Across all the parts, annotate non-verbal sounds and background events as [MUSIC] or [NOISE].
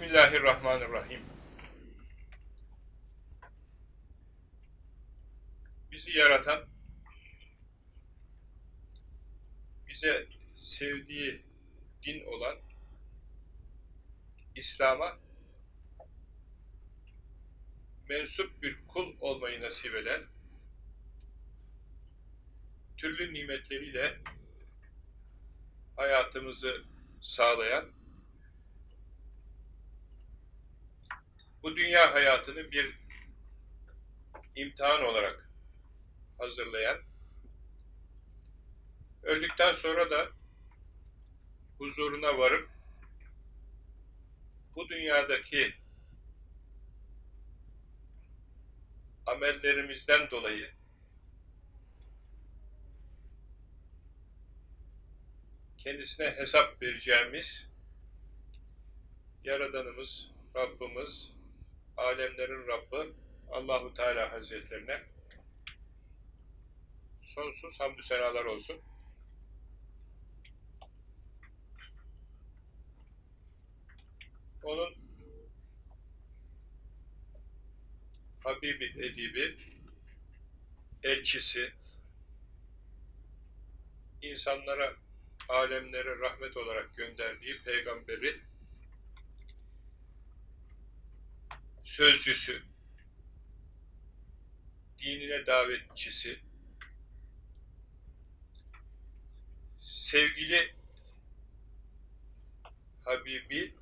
Bismillahirrahmanirrahim. Bizi yaratan, bize sevdiği din olan İslam'a mensup bir kul olmayı nasip eden, türlü nimetleriyle hayatımızı sağlayan, bu dünya hayatını bir imtihan olarak hazırlayan, öldükten sonra da huzuruna varıp bu dünyadaki amellerimizden dolayı kendisine hesap vereceğimiz Yaradanımız, Rabbimiz, alemlerin Rabbi Allahu Teala Hazretlerine sonsuz hamdü senalar olsun. Onun Habibi Edibi elçisi insanlara alemlere rahmet olarak gönderdiği peygamberi sözcüsü, dinine davetçisi, sevgili Habibi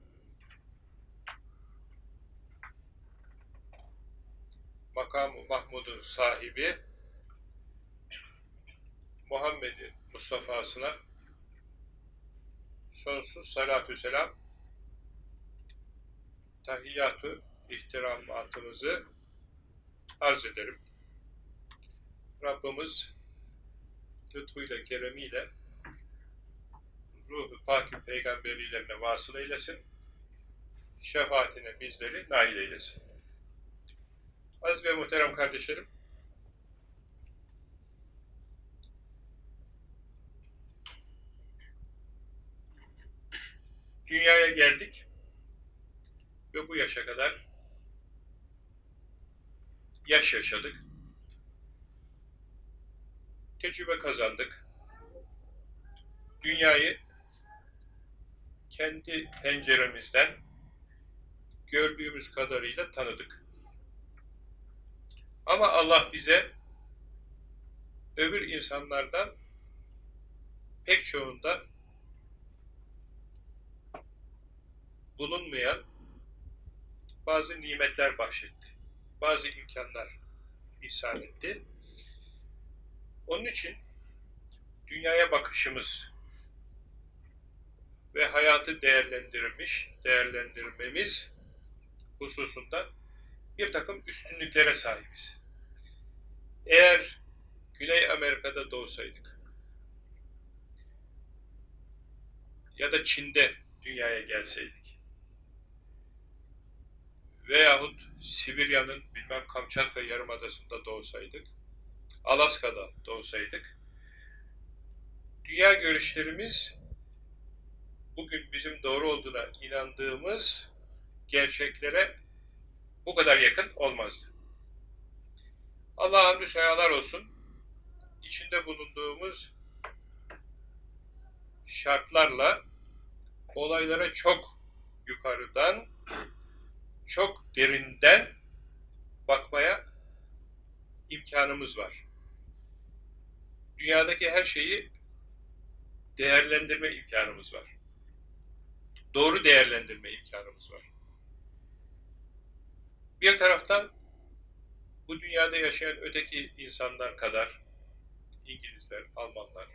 makamı Mahmud'un sahibi Muhammed'i Mustafa'sına sonsuz salatü selam tahiyyatü ihtiramatımızı arz ederim. Rabbimiz lütfuyla, keremiyle ruhu pak peygamberilerine vasıl eylesin. Şefaatine bizleri nail eylesin. Aziz ve muhterem kardeşlerim, dünyaya geldik ve bu yaşa kadar yaş yaşadık. Tecrübe kazandık. Dünyayı kendi penceremizden gördüğümüz kadarıyla tanıdık. Ama Allah bize öbür insanlardan pek çoğunda bulunmayan bazı nimetler bahşetti. Bazı imkanlar ihsan etti. Onun için dünyaya bakışımız ve hayatı değerlendirmiş, değerlendirmemiz hususunda bir takım üstünlüklere sahibiz. Eğer Güney Amerika'da doğsaydık ya da Çin'de dünyaya gelseydik veyahut Sibirya'nın bilmem Kamçatka Yarımadası'nda doğsaydık, Alaska'da doğsaydık, dünya görüşlerimiz bugün bizim doğru olduğuna inandığımız gerçeklere bu kadar yakın olmazdı. Allah'a hamdü olsun. İçinde bulunduğumuz şartlarla olaylara çok yukarıdan, çok derinden bakmaya imkanımız var. Dünyadaki her şeyi değerlendirme imkanımız var. Doğru değerlendirme imkanımız var. Bir taraftan bu dünyada yaşayan öteki insanlar kadar İngilizler, Almanlar,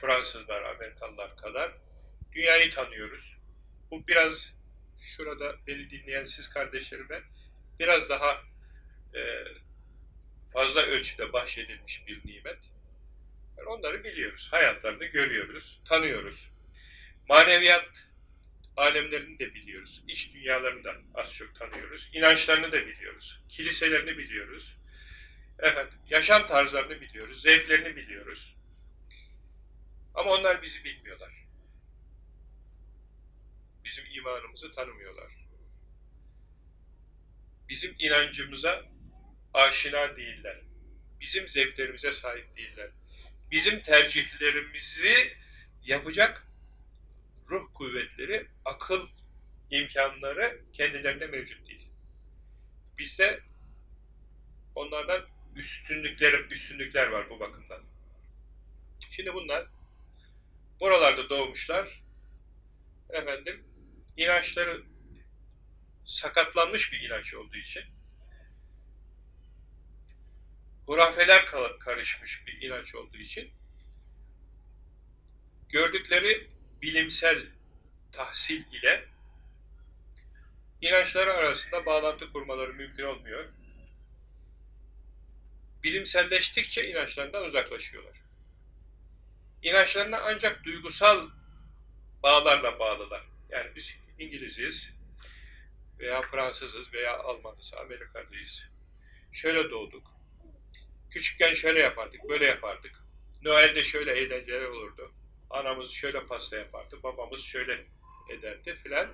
Fransızlar, Amerikalılar kadar dünyayı tanıyoruz. Bu biraz şurada beni dinleyen siz kardeşlerime biraz daha e, fazla ölçüde bahşedilmiş bir nimet. Yani onları biliyoruz, hayatlarını görüyoruz, tanıyoruz. Maneviyat alemlerini de biliyoruz, iç dünyalarını da az çok tanıyoruz, inançlarını da biliyoruz, kiliselerini biliyoruz, evet, yaşam tarzlarını biliyoruz, zevklerini biliyoruz. Ama onlar bizi bilmiyorlar. Bizim imanımızı tanımıyorlar. Bizim inancımıza aşina değiller. Bizim zevklerimize sahip değiller. Bizim tercihlerimizi yapacak ruh kuvvetleri, akıl imkanları kendilerinde mevcut değil. Bizde onlardan üstünlükler, üstünlükler var bu bakımdan. Şimdi bunlar buralarda doğmuşlar, efendim, inançları sakatlanmış bir inanç olduğu için, hurafeler karışmış bir inanç olduğu için, gördükleri bilimsel tahsil ile inançları arasında bağlantı kurmaları mümkün olmuyor. Bilimselleştikçe inançlarından uzaklaşıyorlar. İnançlarına ancak duygusal bağlarla bağlılar. Yani biz İngiliziz veya Fransızız veya Almanız, Amerikalıyız. Şöyle doğduk. Küçükken şöyle yapardık, böyle yapardık. Noel'de şöyle eğlenceler olurdu. Anamız şöyle pasta yapardı, babamız şöyle ederdi filan.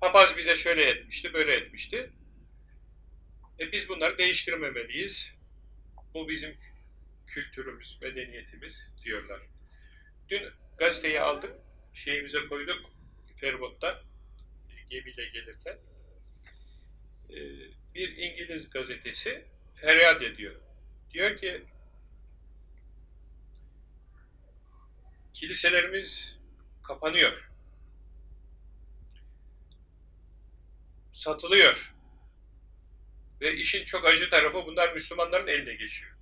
Papaz bize şöyle etmişti, böyle etmişti. E biz bunları değiştirmemeliyiz. Bu bizim kültürümüz, medeniyetimiz diyorlar. Dün gazeteyi aldık, şeyimize koyduk, ferbotta, gemiyle gelirken. E, bir İngiliz gazetesi feryat ediyor. Diyor ki, kiliselerimiz kapanıyor. Satılıyor. Ve işin çok acı tarafı bunlar Müslümanların eline geçiyor.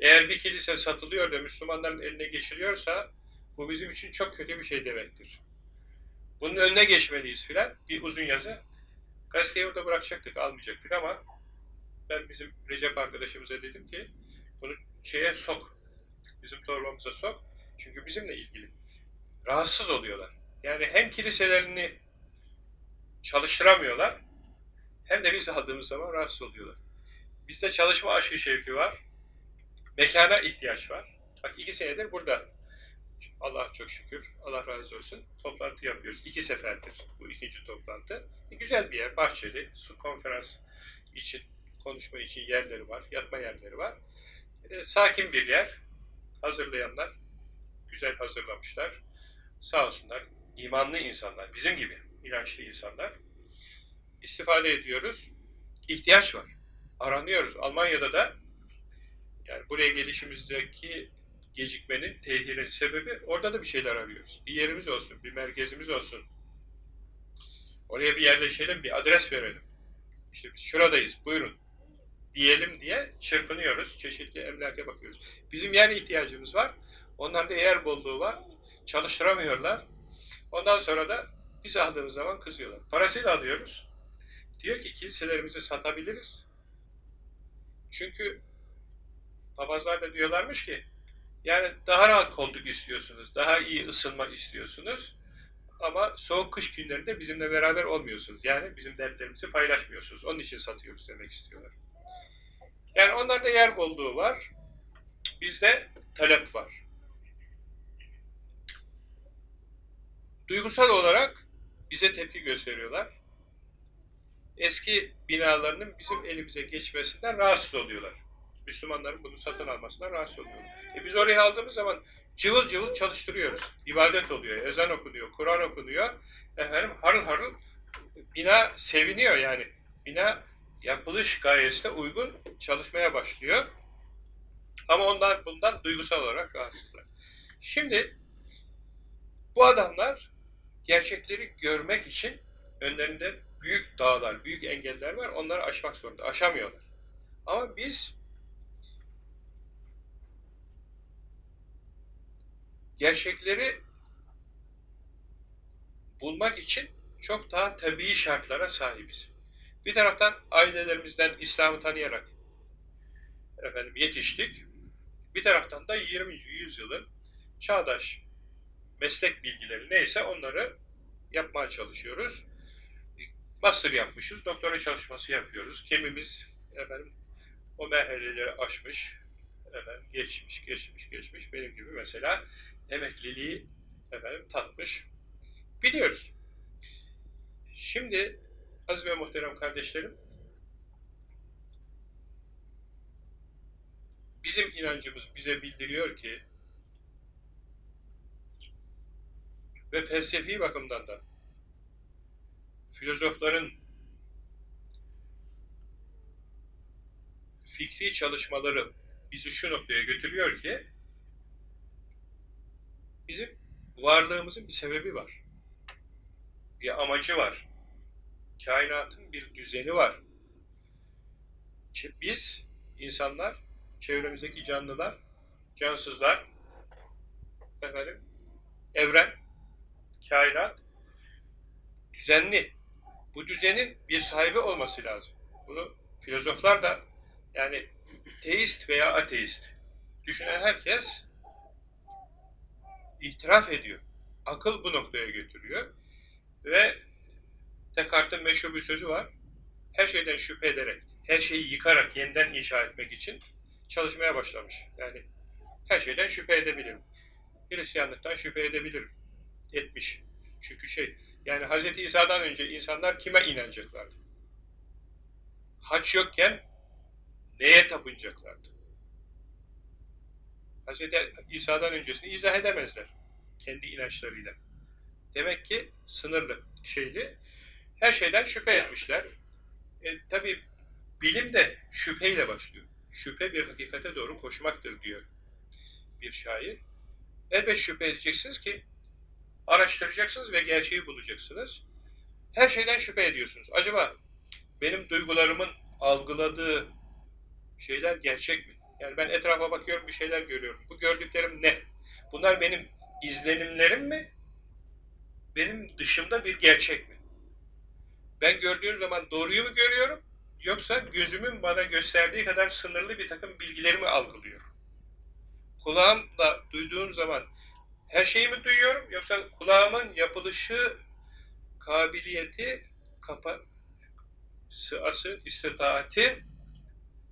Eğer bir kilise satılıyor da Müslümanların eline geçiriyorsa bu bizim için çok kötü bir şey demektir. Bunun önüne geçmeliyiz filan. Bir uzun yazı. Gazeteyi orada bırakacaktık, almayacaktık ama ben bizim Recep arkadaşımıza dedim ki bunu şeye sok. Bizim torbamıza sok. Çünkü bizimle ilgili. Rahatsız oluyorlar. Yani hem kiliselerini çalıştıramıyorlar hem de biz aldığımız zaman rahatsız oluyorlar. Bizde çalışma aşkı şevki var. Mekana ihtiyaç var. Bak iki senedir burada. Allah çok şükür. Allah razı olsun. Toplantı yapıyoruz. İki seferdir bu ikinci toplantı. E, güzel bir yer. Bahçeli. Su konferans için, konuşma için yerleri var. Yatma yerleri var. E, sakin bir yer. Hazırlayanlar güzel hazırlamışlar. Sağ olsunlar. imanlı insanlar. Bizim gibi inançlı insanlar. istifade ediyoruz. İhtiyaç var. Aranıyoruz. Almanya'da da yani buraya gelişimizdeki gecikmenin, tehirin sebebi orada da bir şeyler arıyoruz. Bir yerimiz olsun, bir merkezimiz olsun. Oraya bir yerleşelim, bir adres verelim. İşte biz şuradayız, buyurun diyelim diye çırpınıyoruz. Çeşitli emlaka bakıyoruz. Bizim yer ihtiyacımız var. Onlarda yer bolluğu var. Çalıştıramıyorlar. Ondan sonra da biz aldığımız zaman kızıyorlar. Parasıyla alıyoruz. Diyor ki kiliselerimizi satabiliriz. Çünkü papazlar da diyorlarmış ki yani daha rahat koltuk istiyorsunuz, daha iyi ısınma istiyorsunuz ama soğuk kış günlerinde bizimle beraber olmuyorsunuz. Yani bizim dertlerimizi paylaşmıyorsunuz. Onun için satıyoruz demek istiyorlar. Yani onlarda yer bolluğu var. Bizde talep var. Duygusal olarak bize tepki gösteriyorlar. Eski binalarının bizim elimize geçmesinden rahatsız oluyorlar. Müslümanların bunu satın almasından rahatsız oluyorlar. E biz oraya aldığımız zaman cıvıl cıvıl çalıştırıyoruz. İbadet oluyor, ezan okunuyor, Kur'an okunuyor. Efendim harıl harıl bina seviniyor yani. Bina yapılış gayesine uygun çalışmaya başlıyor. Ama onlar bundan duygusal olarak rahatsızlar. Şimdi bu adamlar gerçekleri görmek için önlerinde büyük dağlar, büyük engeller var. Onları aşmak zorunda. Aşamıyorlar. Ama biz gerçekleri bulmak için çok daha tabii şartlara sahibiz. Bir taraftan ailelerimizden İslam'ı tanıyarak efendim yetiştik. Bir taraftan da 20. yüzyılın çağdaş meslek bilgileri neyse onları yapmaya çalışıyoruz. Master yapmışız, doktora çalışması yapıyoruz. Kimimiz efendim o merhaleleri aşmış, efendim geçmiş, geçmiş, geçmiş. Benim gibi mesela emekliliği efendim tatmış. Biliyoruz. Şimdi aziz ve muhterem kardeşlerim bizim inancımız bize bildiriyor ki ve felsefi bakımdan da filozofların fikri çalışmaları bizi şu noktaya götürüyor ki bizim varlığımızın bir sebebi var. Bir amacı var. Kainatın bir düzeni var. Biz, insanlar, çevremizdeki canlılar, cansızlar, efendim, evren, kainat, düzenli. Bu düzenin bir sahibi olması lazım. Bunu filozoflar da yani teist veya ateist düşünen herkes itiraf ediyor. Akıl bu noktaya götürüyor. Ve Descartes'in meşhur bir sözü var. Her şeyden şüphe ederek, her şeyi yıkarak yeniden inşa etmek için çalışmaya başlamış. Yani her şeyden şüphe edebilirim. Hristiyanlıktan şüphe edebilirim. Etmiş. Çünkü şey, yani Hz. İsa'dan önce insanlar kime inanacaklardı? Haç yokken neye tapınacaklardı? Hz. İsa'dan öncesini izah edemezler. Kendi inançlarıyla. Demek ki sınırlı şeyli. Her şeyden şüphe etmişler. E, Tabi bilim de şüpheyle başlıyor. Şüphe bir hakikate doğru koşmaktır diyor bir şair. Elbet şüphe edeceksiniz ki araştıracaksınız ve gerçeği bulacaksınız. Her şeyden şüphe ediyorsunuz. Acaba benim duygularımın algıladığı şeyler gerçek mi? Yani ben etrafa bakıyorum bir şeyler görüyorum. Bu gördüklerim ne? Bunlar benim izlenimlerim mi? Benim dışımda bir gerçek mi? Ben gördüğüm zaman doğruyu mu görüyorum? Yoksa gözümün bana gösterdiği kadar sınırlı bir takım bilgilerimi algılıyorum. Kulağımla duyduğum zaman her şeyi mi duyuyorum? Yoksa kulağımın yapılışı, kabiliyeti, kapa, sıası, istitaati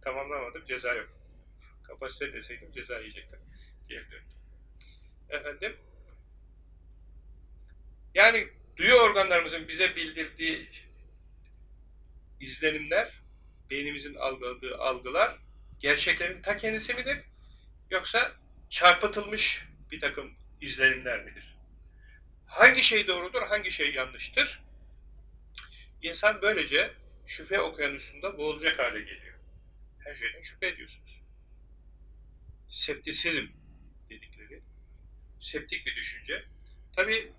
tamamlamadım, ceza yok. Kapasite deseydim ceza yiyecektim. Geri döndüm. Efendim, yani duyu organlarımızın bize bildirdiği izlenimler, beynimizin algıladığı algılar, gerçeklerin ta kendisi midir? Yoksa çarpıtılmış bir takım izlenimler midir? Hangi şey doğrudur, hangi şey yanlıştır? İnsan böylece şüphe okyanusunda boğulacak hale geliyor. Her şeyden şüphe ediyorsunuz. Septisizm dedikleri, septik bir düşünce. Tabi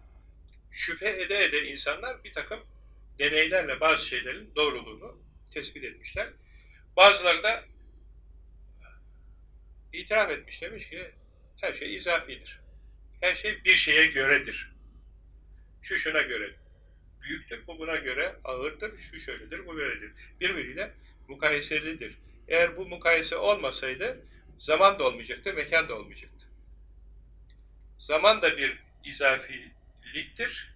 şüphe ede ede insanlar bir takım deneylerle bazı şeylerin doğruluğunu tespit etmişler. Bazıları da itiraf etmiş demiş ki her şey izafidir. Her şey bir şeye göredir. Şu şuna göre büyüktür, bu buna göre ağırdır, şu şöyledir, bu böyledir. Birbiriyle mukayeselidir. Eğer bu mukayese olmasaydı zaman da olmayacaktı, mekan da olmayacaktı. Zaman da bir izafiliktir.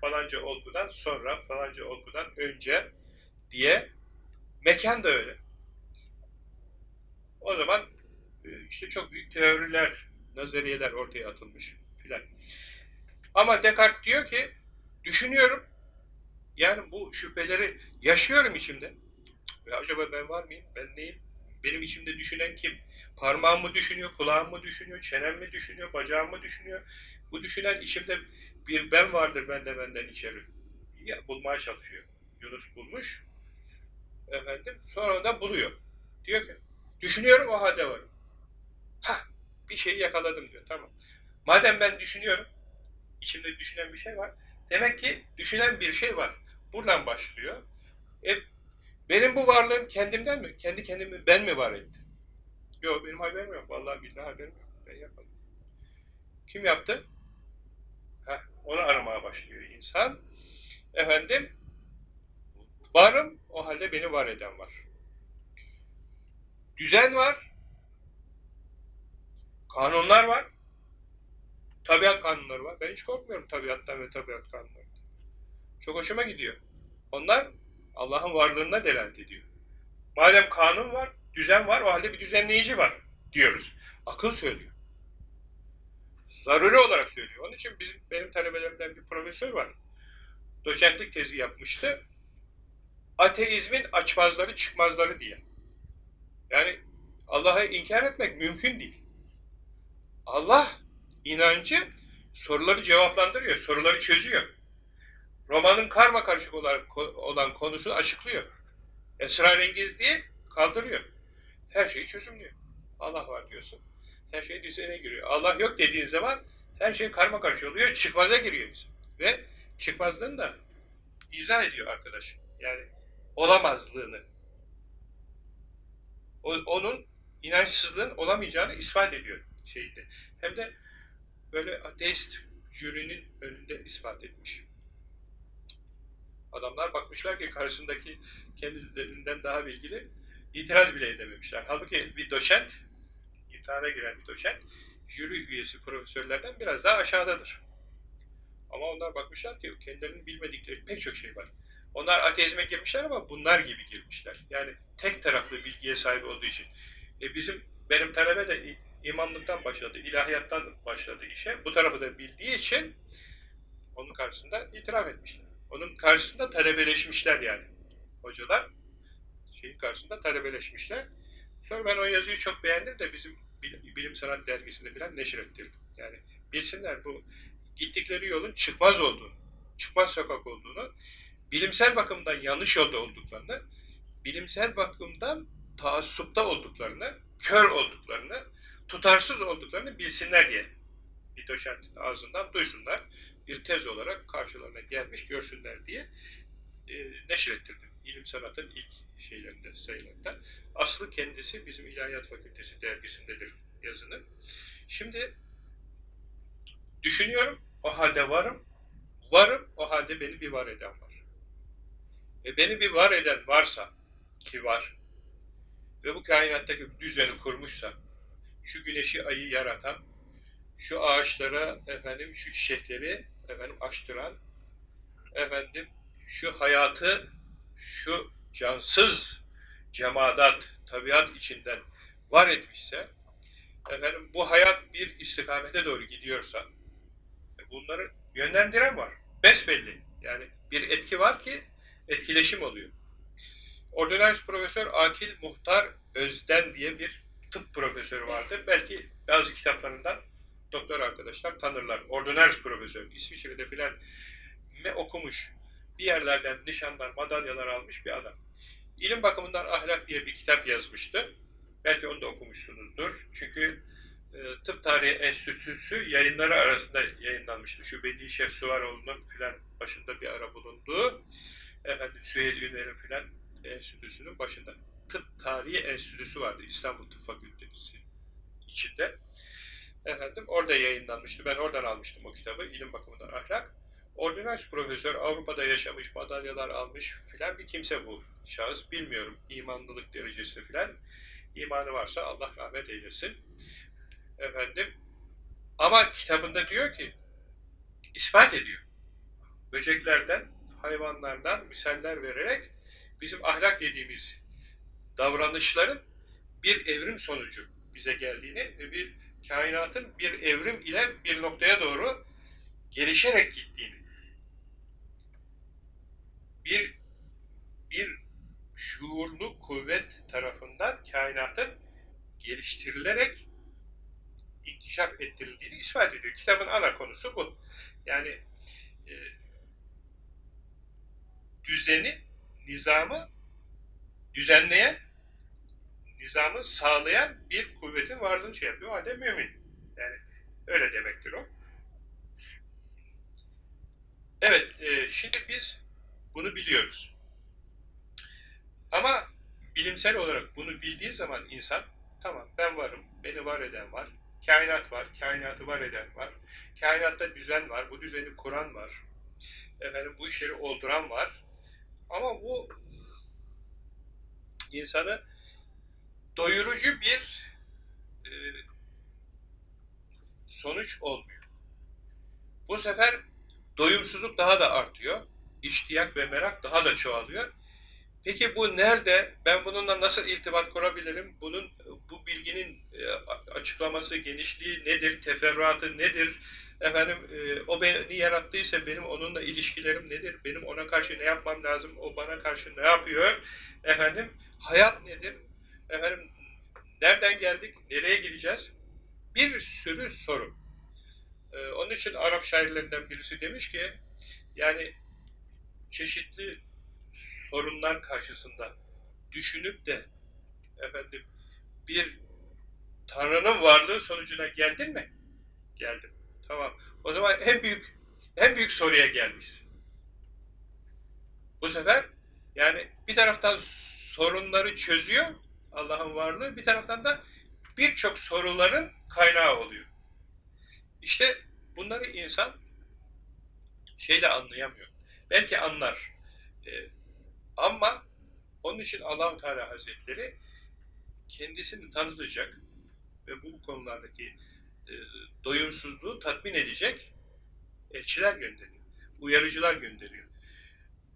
Falanca olgudan sonra, falanca olgudan önce diye mekan da öyle. O zaman e, işte çok büyük teoriler, nazariyeler ortaya atılmış filan. Ama Descartes diyor ki düşünüyorum yani bu şüpheleri yaşıyorum içimde. Ve acaba ben var mıyım? Ben neyim? Benim içimde düşünen kim? Parmağım mı düşünüyor, kulağım mı düşünüyor, çenem mi düşünüyor, bacağım mı düşünüyor? Bu düşünen içimde bir ben vardır bende benden içeri. Ya, bulmaya çalışıyor. Yunus bulmuş. Efendim, sonra da buluyor. Diyor ki, düşünüyorum o halde varım. Ha, bir şeyi yakaladım diyor. Tamam. Madem ben düşünüyorum, içimde düşünen bir şey var. Demek ki düşünen bir şey var. Buradan başlıyor. E, benim bu varlığım kendimden mi? Kendi kendimi ben mi var ettim? Yok benim haberim yok. Vallahi billahi haberim yok. Ben yapmadım. Kim yaptı? Heh, onu aramaya başlıyor insan. Efendim, varım, o halde beni var eden var. Düzen var, kanunlar var, tabiat kanunları var. Ben hiç korkmuyorum tabiattan ve tabiat kanunlarından. Çok hoşuma gidiyor. Onlar Allah'ın varlığına delalet ediyor. Madem kanun var, düzen var, o halde bir düzenleyici var diyoruz. Akıl söylüyor. Zaruri olarak söylüyor. Onun için bizim benim talebelerimden bir profesör var. Doçentlik tezi yapmıştı. Ateizmin açmazları çıkmazları diye. Yani Allah'ı inkar etmek mümkün değil. Allah inancı soruları cevaplandırıyor, soruları çözüyor. Romanın karma karışık olan konusunu açıklıyor. Esrarengizliği kaldırıyor. Her şeyi çözümlüyor. Allah var diyorsun. Her şey düzene giriyor. Allah yok dediğin zaman her şey karma karışık oluyor. Çıkmaza giriyor bizim. Ve çıkmazlığını da izah ediyor arkadaş. Yani olamazlığını. O, onun inançsızlığın olamayacağını ispat ediyor şeyde. Hem de böyle ateist jürinin önünde ispat etmiş. Adamlar bakmışlar ki karşısındaki kendilerinden daha bilgili itiraz bile edememişler. Halbuki bir doçent, imtihana giren bir doçent, jüri üyesi profesörlerden biraz daha aşağıdadır. Ama onlar bakmışlar ki kendilerinin bilmedikleri pek çok şey var. Onlar ateizme girmişler ama bunlar gibi girmişler. Yani tek taraflı bilgiye sahip olduğu için. E bizim, benim talebe de imamlıktan başladı, ilahiyattan başladı işe. Bu tarafı da bildiği için onun karşısında itiraf etmişler. Onun karşısında talebeleşmişler yani. Hocalar şeyin karşısında talebeleşmişler. Sonra ben o yazıyı çok beğendim de bizim Bilim Sanat Dergisi'nde falan neşrettirdim. Yani bilsinler bu gittikleri yolun çıkmaz olduğunu, çıkmaz sokak olduğunu, bilimsel bakımdan yanlış yolda olduklarını, bilimsel bakımdan taassupta olduklarını, kör olduklarını, tutarsız olduklarını bilsinler diye bir doçentin ağzından duysunlar. Bir tez olarak karşılarına gelmiş görsünler diye e, neşrettirdim. İlim sanatın ilk şeylerinde, sayılarında. Aslı kendisi bizim İlahiyat Fakültesi dergisindedir yazının. Şimdi düşünüyorum, o halde varım, varım, o halde beni bir var eden var. Ve beni bir var eden varsa, ki var, ve bu kainattaki düzeni kurmuşsa, şu güneşi ayı yaratan, şu ağaçlara efendim şu çiçekleri efendim açtıran, efendim şu hayatı şu cansız cemadat, tabiat içinden var etmişse, efendim bu hayat bir istikamete doğru gidiyorsa, e, bunları yönlendiren var. Besbelli. Yani bir etki var ki etkileşim oluyor. Ordinarius Profesör Akil Muhtar Özden diye bir tıp profesörü vardı. Belki bazı kitaplarından doktor arkadaşlar tanırlar. Ordinarius Profesör, İsviçre'de filan ne okumuş, bir yerlerden nişanlar, madalyalar almış bir adam. İlim bakımından ahlak diye bir kitap yazmıştı. Belki onu da okumuşsunuzdur. Çünkü e, Tıp Tarihi Enstitüsü yayınları arasında yayınlanmıştı. Şu Bedi Şef Suvaroğlu'nun filan başında bir ara bulunduğu efendim Süheyl Üner'in filan enstitüsünün başında. Tıp Tarihi Enstitüsü vardı İstanbul Tıp Fakültesi içinde. Efendim orada yayınlanmıştı. Ben oradan almıştım o kitabı. İlim bakımından ahlak. Ordinans profesör Avrupa'da yaşamış, madalyalar almış filan bir kimse bu şahıs. Bilmiyorum imanlılık derecesi filan. İmanı varsa Allah rahmet eylesin. Efendim ama kitabında diyor ki ispat ediyor. Böceklerden, hayvanlardan misaller vererek bizim ahlak dediğimiz davranışların bir evrim sonucu bize geldiğini ve bir kainatın bir evrim ile bir noktaya doğru gelişerek gittiğini bir bir şuurlu kuvvet tarafından kainatın geliştirilerek inkişaf ettirildiğini ispat ediyor. Kitabın ana konusu bu. Yani e, düzeni, nizamı düzenleyen, nizamı sağlayan bir kuvvetin varlığını şey yapıyor. O mümin. Yani öyle demektir o. Evet, e, şimdi biz bunu biliyoruz. Ama bilimsel olarak bunu bildiği zaman insan, tamam ben varım, beni var eden var, kainat var, kainatı var eden var, kainatta düzen var, bu düzeni kuran var, efendim bu işleri olduran var. Ama bu insanı doyurucu bir e, sonuç olmuyor. Bu sefer doyumsuzluk daha da artıyor. İştiyak ve merak daha da çoğalıyor. Peki bu nerede? Ben bununla nasıl irtibat kurabilirim? Bunun bu bilginin e, açıklaması, genişliği nedir? Teferruatı nedir? Efendim e, o beni yarattıysa benim onunla ilişkilerim nedir? Benim ona karşı ne yapmam lazım? O bana karşı ne yapıyor? Efendim hayat nedir? Efendim nereden geldik? Nereye gideceğiz? Bir sürü soru. E, onun için Arap şairlerinden birisi demiş ki yani çeşitli sorunlar karşısında düşünüp de efendim bir Tanrı'nın varlığı sonucuna geldin mi? Geldim. Tamam. O zaman en büyük en büyük soruya gelmişsin. Bu sefer yani bir taraftan sorunları çözüyor Allah'ın varlığı, bir taraftan da birçok soruların kaynağı oluyor. İşte bunları insan şeyle anlayamıyor. Belki anlar. Ee, ama onun için allah Teala Hazretleri kendisini tanıtacak ve bu konulardaki e, doyumsuzluğu tatmin edecek elçiler gönderiyor. Uyarıcılar gönderiyor.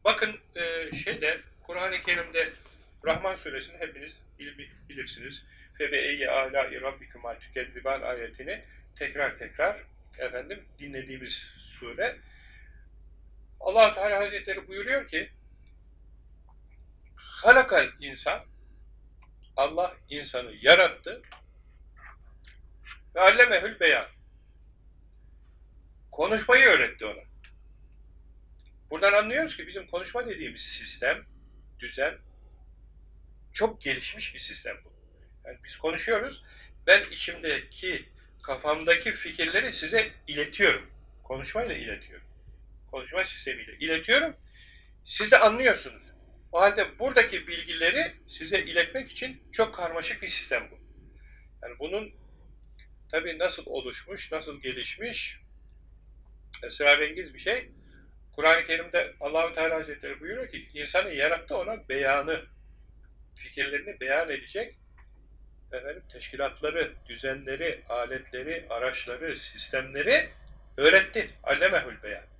Bakın e, şeyde Kur'an-ı Kerim'de Rahman suresini hepiniz bilirsiniz. Febe-eyye âlâ-i tükezziban ayetini tekrar tekrar efendim dinlediğimiz sure. Allah Teala Hazretleri buyuruyor ki halakal insan Allah insanı yarattı ve allemehül beyan konuşmayı öğretti ona. Buradan anlıyoruz ki bizim konuşma dediğimiz sistem, düzen çok gelişmiş bir sistem bu. Yani biz konuşuyoruz, ben içimdeki, kafamdaki fikirleri size iletiyorum. Konuşmayla iletiyorum. Konuşma sistemiyle iletiyorum. Siz de anlıyorsunuz. O halde buradaki bilgileri size iletmek için çok karmaşık bir sistem bu. Yani bunun tabi nasıl oluşmuş, nasıl gelişmiş, esrarengiz bir şey. Kur'an-ı Kerim'de Allahu Teala Hazretleri buyuruyor ki insanı yarattı ona beyanı, fikirlerini beyan edecek efendim, teşkilatları, düzenleri, aletleri, araçları, sistemleri öğretti. Allemehül beyan.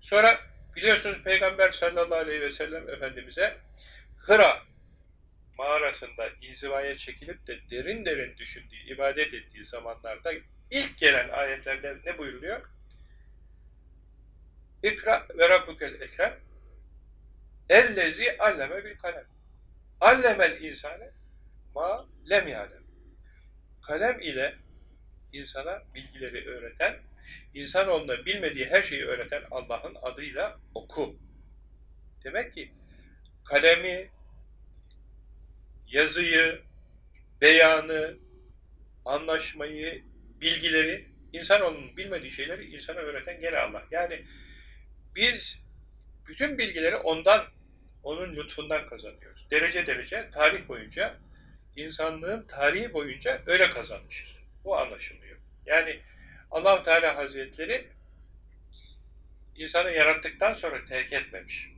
Sonra Biliyorsunuz Peygamber sallallahu aleyhi ve sellem Efendimiz'e Hıra mağarasında inzivaya çekilip de derin derin düşündüğü, ibadet ettiği zamanlarda ilk gelen ayetlerde ne buyuruluyor? İkra ve rabbukel ekrem ellezi alleme bil kalem allemel insane ma lem yalem kalem ile insana bilgileri öğreten İnsanoğluna bilmediği her şeyi öğreten Allah'ın adıyla oku. Demek ki kalemi, yazıyı, beyanı, anlaşmayı, bilgileri, insanoğlunun bilmediği şeyleri insana öğreten gene Allah. Yani biz bütün bilgileri ondan, onun lütfundan kazanıyoruz. Derece derece tarih boyunca, insanlığın tarihi boyunca öyle kazanmışız. Bu anlaşılıyor. Yani allah Teala Hazretleri insanı yarattıktan sonra terk etmemiş.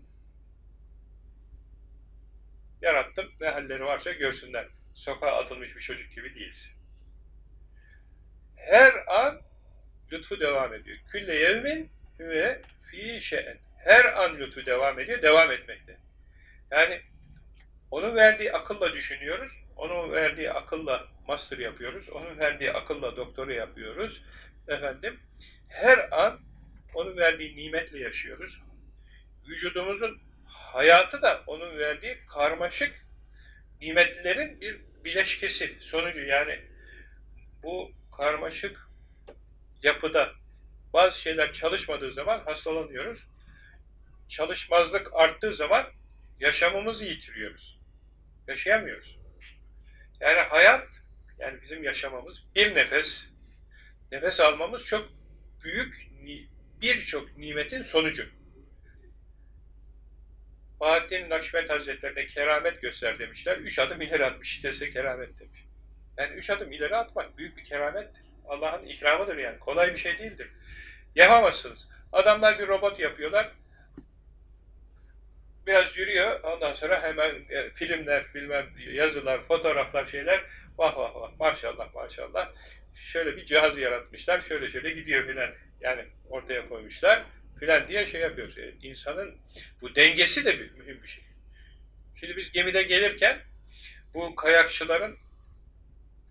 Yarattım, ne halleri varsa görsünler. Sokağa atılmış bir çocuk gibi değiliz. Her an lütfu devam ediyor. Külle yevmin ve fi şe'en. Her an lütfu devam ediyor, devam etmekte. Yani onun verdiği akılla düşünüyoruz, onun verdiği akılla master yapıyoruz, onun verdiği akılla doktoru yapıyoruz, efendim her an onun verdiği nimetle yaşıyoruz. Vücudumuzun hayatı da onun verdiği karmaşık nimetlerin bir bileşkesi sonucu yani bu karmaşık yapıda bazı şeyler çalışmadığı zaman hastalanıyoruz. Çalışmazlık arttığı zaman yaşamımızı yitiriyoruz. Yaşayamıyoruz. Yani hayat, yani bizim yaşamamız bir nefes, Nefes almamız çok büyük birçok nimetin sonucu. Bahattin Nakşibend Hazretlerine keramet göster demişler. Üç adım ileri atmış. Şiddetse keramet demiş. Yani üç adım ileri atmak büyük bir keramettir. Allah'ın ikramıdır yani. Kolay bir şey değildir. Yapamazsınız. Adamlar bir robot yapıyorlar. Biraz yürüyor. Ondan sonra hemen e, filmler, bilmem yazılar, fotoğraflar, şeyler. Vah vah vah. Maşallah maşallah şöyle bir cihaz yaratmışlar, şöyle şöyle gidiyor filan. Yani ortaya koymuşlar filan diye şey yapıyoruz. Yani insanın bu dengesi de bir, mühim bir şey. Şimdi biz gemide gelirken bu kayakçıların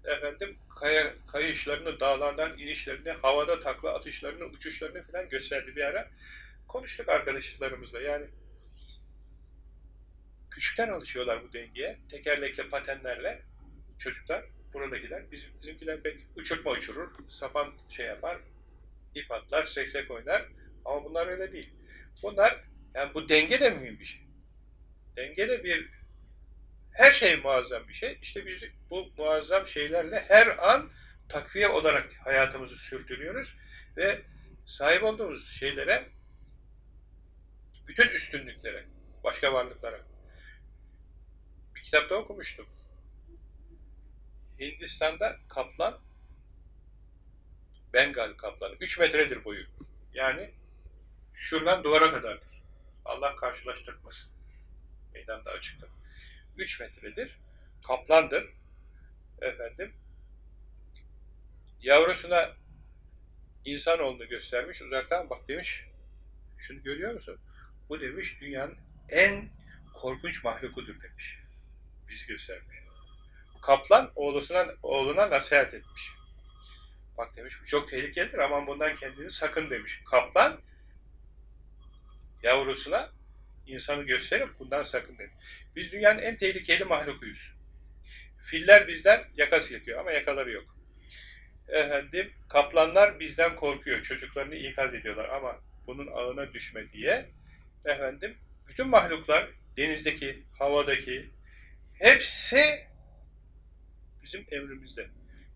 efendim kaya, kayışlarını, dağlardan inişlerini, havada takla atışlarını, uçuşlarını falan gösterdi bir ara. Konuştuk arkadaşlarımızla yani küçükten alışıyorlar bu dengeye. Tekerlekle, patenlerle çocuklar, buradakiler. Bizim, bizimkiler pek uçurtma uçurur, sapan şey yapar, ip atlar, seksek oynar. Ama bunlar öyle değil. Bunlar, yani bu denge de mühim bir şey. Denge de bir, her şey muazzam bir şey. İşte biz bu muazzam şeylerle her an takviye olarak hayatımızı sürdürüyoruz ve sahip olduğumuz şeylere, bütün üstünlüklere, başka varlıklara. Bir kitapta okumuştum. Hindistan'da kaplan, Bengal kaplanı, 3 metredir boyu. Yani şuradan duvara kadardır. Allah karşılaştırmasın. Meydanda açıkta. 3 metredir. Kaplandır. Efendim. Yavrusuna insanoğlunu göstermiş. Uzaktan bak demiş. Şunu görüyor musun? Bu demiş dünyanın en korkunç mahlukudur demiş. Bizi göstermiş. Kaplan oğlusuna, oğluna nasihat etmiş. Bak demiş bu çok tehlikelidir aman bundan kendini sakın demiş. Kaplan yavrusuna insanı gösterip bundan sakın demiş. Biz dünyanın en tehlikeli mahlukuyuz. Filler bizden yaka silkiyor ama yakaları yok. Efendim, kaplanlar bizden korkuyor. Çocuklarını ikaz ediyorlar ama bunun ağına düşme diye. Efendim, bütün mahluklar denizdeki, havadaki hepsi bizim emrimizde.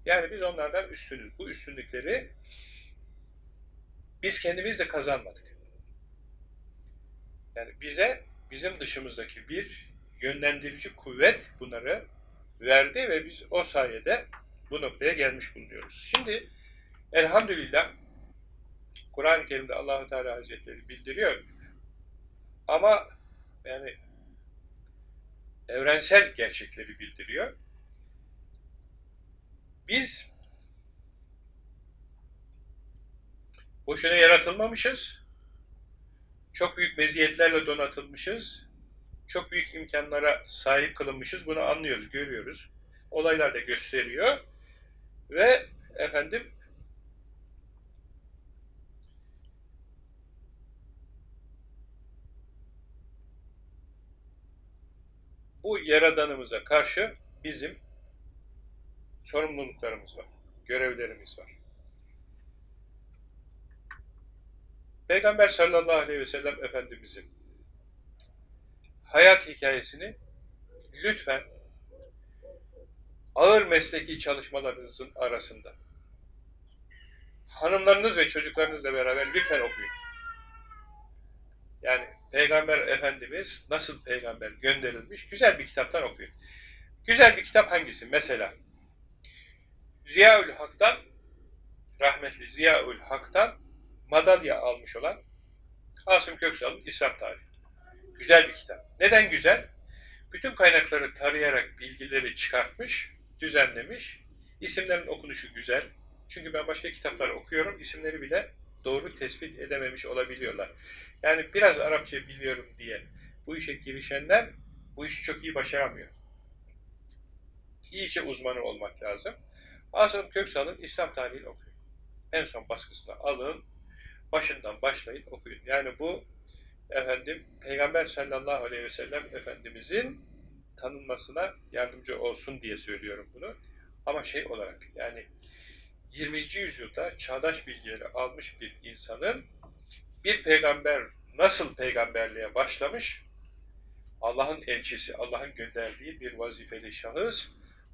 Yani biz onlardan üstünüz. Bu üstünlükleri biz kendimiz de kazanmadık. Yani bize bizim dışımızdaki bir yönlendirici kuvvet bunları verdi ve biz o sayede bu noktaya gelmiş bulunuyoruz. Şimdi elhamdülillah Kur'an-ı Kerim'de Allahu Teala Hazretleri bildiriyor. Ama yani evrensel gerçekleri bildiriyor. Biz boşuna yaratılmamışız. Çok büyük meziyetlerle donatılmışız. Çok büyük imkanlara sahip kılınmışız. Bunu anlıyoruz, görüyoruz. Olaylar da gösteriyor. Ve efendim bu yaradanımıza karşı bizim sorumluluklarımız var, görevlerimiz var. Peygamber sallallahu aleyhi ve sellem Efendimizin hayat hikayesini lütfen ağır mesleki çalışmalarınızın arasında hanımlarınız ve çocuklarınızla beraber lütfen okuyun. Yani Peygamber Efendimiz nasıl peygamber gönderilmiş güzel bir kitaptan okuyun. Güzel bir kitap hangisi? Mesela Ziyaül Hak'tan rahmetli Ziyaül Hak'tan madalya almış olan Asım Köksal'ın İslam Tarihi. Güzel bir kitap. Neden güzel? Bütün kaynakları tarayarak bilgileri çıkartmış, düzenlemiş. İsimlerin okunuşu güzel. Çünkü ben başka kitaplar okuyorum, isimleri bile doğru tespit edememiş olabiliyorlar. Yani biraz Arapça biliyorum diye bu işe girişenler bu işi çok iyi başaramıyor. İyice uzmanı olmak lazım. Asım Köksal'ın İslam tarihini okuyun. En son baskısını alın, başından başlayın okuyun. Yani bu efendim Peygamber sallallahu aleyhi ve sellem Efendimizin tanınmasına yardımcı olsun diye söylüyorum bunu. Ama şey olarak yani 20. yüzyılda çağdaş bilgileri almış bir insanın bir peygamber nasıl peygamberliğe başlamış, Allah'ın elçisi, Allah'ın gönderdiği bir vazifeli şahıs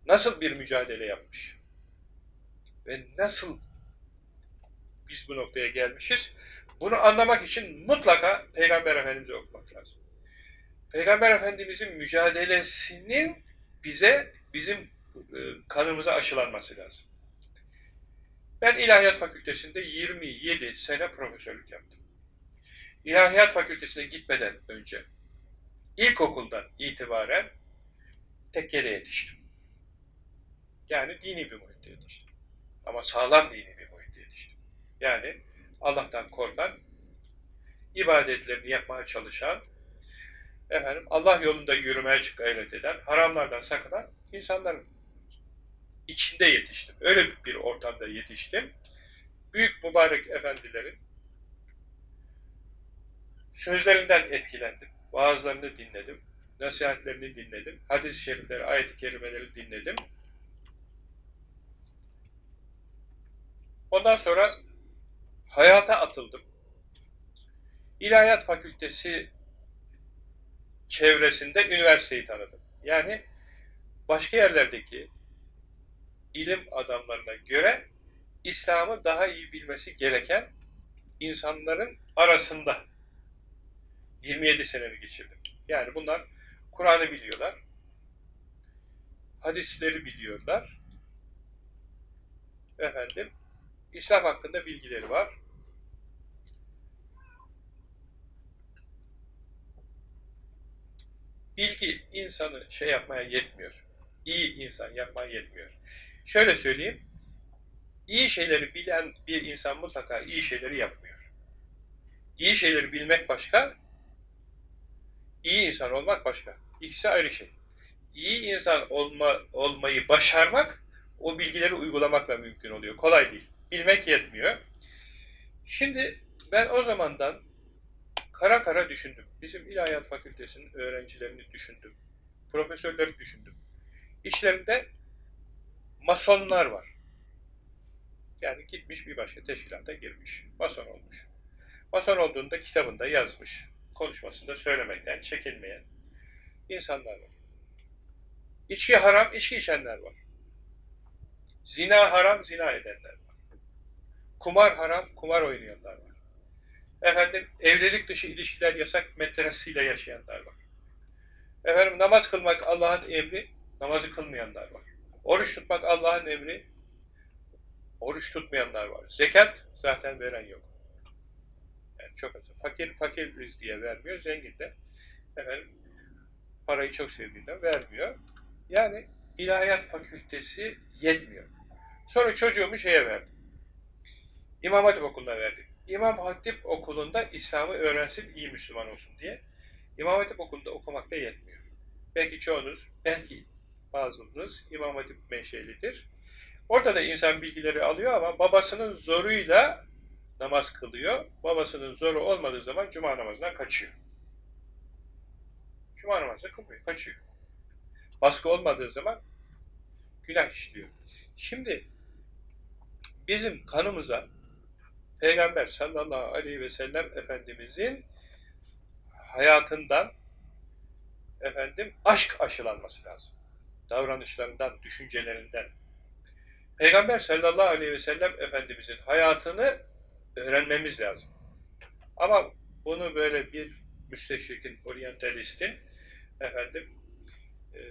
nasıl bir mücadele yapmış ve nasıl biz bu noktaya gelmişiz, bunu anlamak için mutlaka Peygamber Efendimiz'i okumak lazım. Peygamber Efendimiz'in mücadelesinin bize, bizim e, kanımıza aşılanması lazım. Ben İlahiyat Fakültesi'nde 27 sene profesörlük yaptım. İlahiyat Fakültesi'ne gitmeden önce ilkokuldan itibaren tekkede yetiştim. Yani dini bir muhitte yetiştim. Ama sağlam dini bir muhitte yetiştim. Yani Allah'tan korkan, ibadetlerini yapmaya çalışan, efendim Allah yolunda yürümeye gayret eden, haramlardan sakınan insanların içinde yetiştim. Öyle bir ortamda yetiştim. Büyük mübarek efendilerin sözlerinden etkilendim. Vaazlarını dinledim. Nasihatlerini dinledim. Hadis-i şerifleri, ayet-i kerimeleri dinledim. Ondan sonra hayata atıldım. İlahiyat Fakültesi çevresinde üniversiteyi tanıdım. Yani başka yerlerdeki ilim adamlarına göre İslam'ı daha iyi bilmesi gereken insanların arasında 27 senemi geçirdim. Yani bunlar Kur'an'ı biliyorlar, hadisleri biliyorlar, efendim, İslam hakkında bilgileri var. Bilgi insanı şey yapmaya yetmiyor. İyi insan yapmaya yetmiyor. Şöyle söyleyeyim, iyi şeyleri bilen bir insan mutlaka iyi şeyleri yapmıyor. İyi şeyleri bilmek başka, iyi insan olmak başka. İkisi ayrı şey. İyi insan olma, olmayı başarmak, o bilgileri uygulamakla mümkün oluyor. Kolay değil. Bilmek yetmiyor. Şimdi ben o zamandan kara kara düşündüm. Bizim İlahiyat Fakültesinin öğrencilerini düşündüm. Profesörleri düşündüm. İçlerinde masonlar var. Yani gitmiş bir başka teşkilata girmiş. Mason olmuş. Mason olduğunda kitabında yazmış. Konuşmasında söylemekten çekinmeyen insanlar var. İçki haram, içki içenler var. Zina haram, zina edenler var. Kumar haram, kumar oynayanlar var. Efendim, evlilik dışı ilişkiler yasak metresiyle yaşayanlar var. Efendim, namaz kılmak Allah'ın emri, namazı kılmayanlar var. Oruç tutmak Allah'ın emri, oruç tutmayanlar var. Zekat zaten veren yok. Yani çok az. Fakir, fakiriz diye vermiyor, zengin de efendim, parayı çok sevdiğinden vermiyor. Yani ilahiyat fakültesi yetmiyor. Sonra çocuğumu şeye verdim. İmam Hatip okuluna verdim. İmam Hatip okulunda İslam'ı öğrensin, iyi Müslüman olsun diye. İmam Hatip okulunda okumak da yetmiyor. Belki çoğunuz, belki bazınız İmam Hatip menşelidir. Orada da insan bilgileri alıyor ama babasının zoruyla namaz kılıyor. Babasının zoru olmadığı zaman cuma namazından kaçıyor. Cuma namazı kılmıyor, kaçıyor. Baskı olmadığı zaman günah işliyor. Şimdi bizim kanımıza Peygamber sallallahu aleyhi ve sellem Efendimizin hayatından efendim aşk aşılanması lazım. Davranışlarından, düşüncelerinden. Peygamber sallallahu aleyhi ve sellem Efendimizin hayatını öğrenmemiz lazım. Ama bunu böyle bir müsteşrikin, oryantalistin efendim e,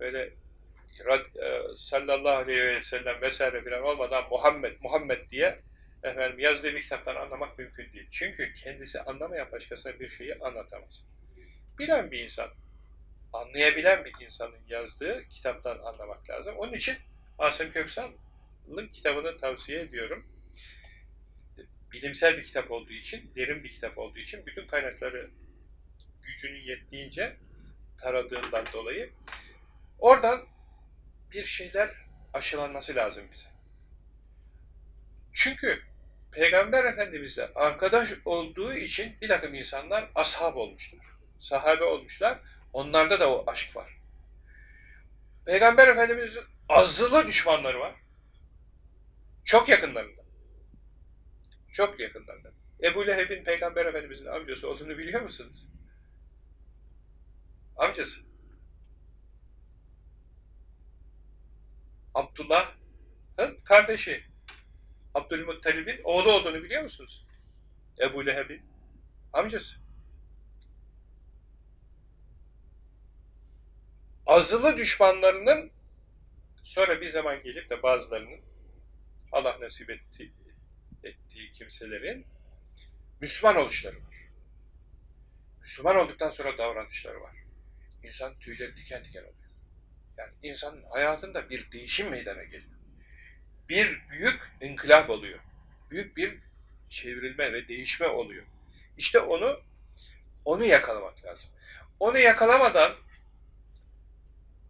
böyle sallallahu aleyhi ve sellem vesaire filan olmadan Muhammed, Muhammed diye efendim yazdığı bir kitaptan anlamak mümkün değil. Çünkü kendisi anlamayan başkasına bir şeyi anlatamaz. Bilen bir insan, anlayabilen bir insanın yazdığı kitaptan anlamak lazım. Onun için Asım Köksal'ın kitabını tavsiye ediyorum. Bilimsel bir kitap olduğu için, derin bir kitap olduğu için bütün kaynakları gücünün yettiğince taradığından dolayı oradan bir şeyler aşılanması lazım bize. Çünkü Peygamber Efendimizle arkadaş olduğu için bir takım insanlar ashab olmuşlar. Sahabe olmuşlar. Onlarda da o aşk var. Peygamber Efendimiz'in azılı düşmanları var. Çok yakınlarında. Çok yakınlarında. Ebu Leheb'in Peygamber Efendimiz'in amcası olduğunu biliyor musunuz? Amcası. Abdullah'ın kardeşi. Abdülmuttalib'in oğlu olduğunu biliyor musunuz? Ebu Leheb'in amcası. Azılı düşmanlarının sonra bir zaman gelip de bazılarının Allah nasip etti, ettiği kimselerin Müslüman oluşları var. Müslüman olduktan sonra davranışları var. İnsan tüyleri diken diken oluyor. Yani insanın hayatında bir değişim meydana geliyor. Bir büyük inkılap oluyor. Büyük bir çevrilme ve değişme oluyor. İşte onu onu yakalamak lazım. Onu yakalamadan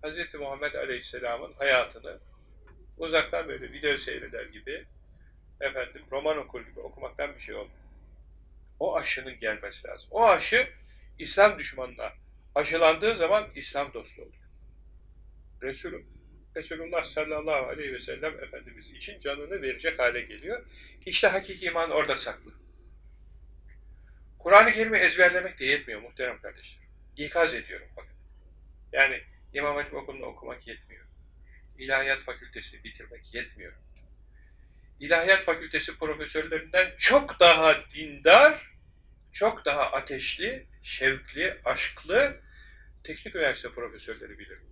Hz. Muhammed Aleyhisselam'ın hayatını uzaktan böyle video seyreder gibi efendim roman okur gibi okumaktan bir şey olmuyor. O aşının gelmesi lazım. O aşı İslam düşmanına aşılandığı zaman İslam dostu oluyor. Resulü, Resulullah sallallahu aleyhi ve sellem Efendimiz için canını verecek hale geliyor. İşte hakiki iman orada saklı. Kur'an-ı Kerim'i ezberlemek de yetmiyor muhterem kardeşler. İkaz ediyorum bakın. Yani İmam Hatip okulunu okumak yetmiyor. İlahiyat fakültesini bitirmek yetmiyor. İlahiyat fakültesi profesörlerinden çok daha dindar, çok daha ateşli, şevkli, aşklı teknik üniversite profesörleri bilirim.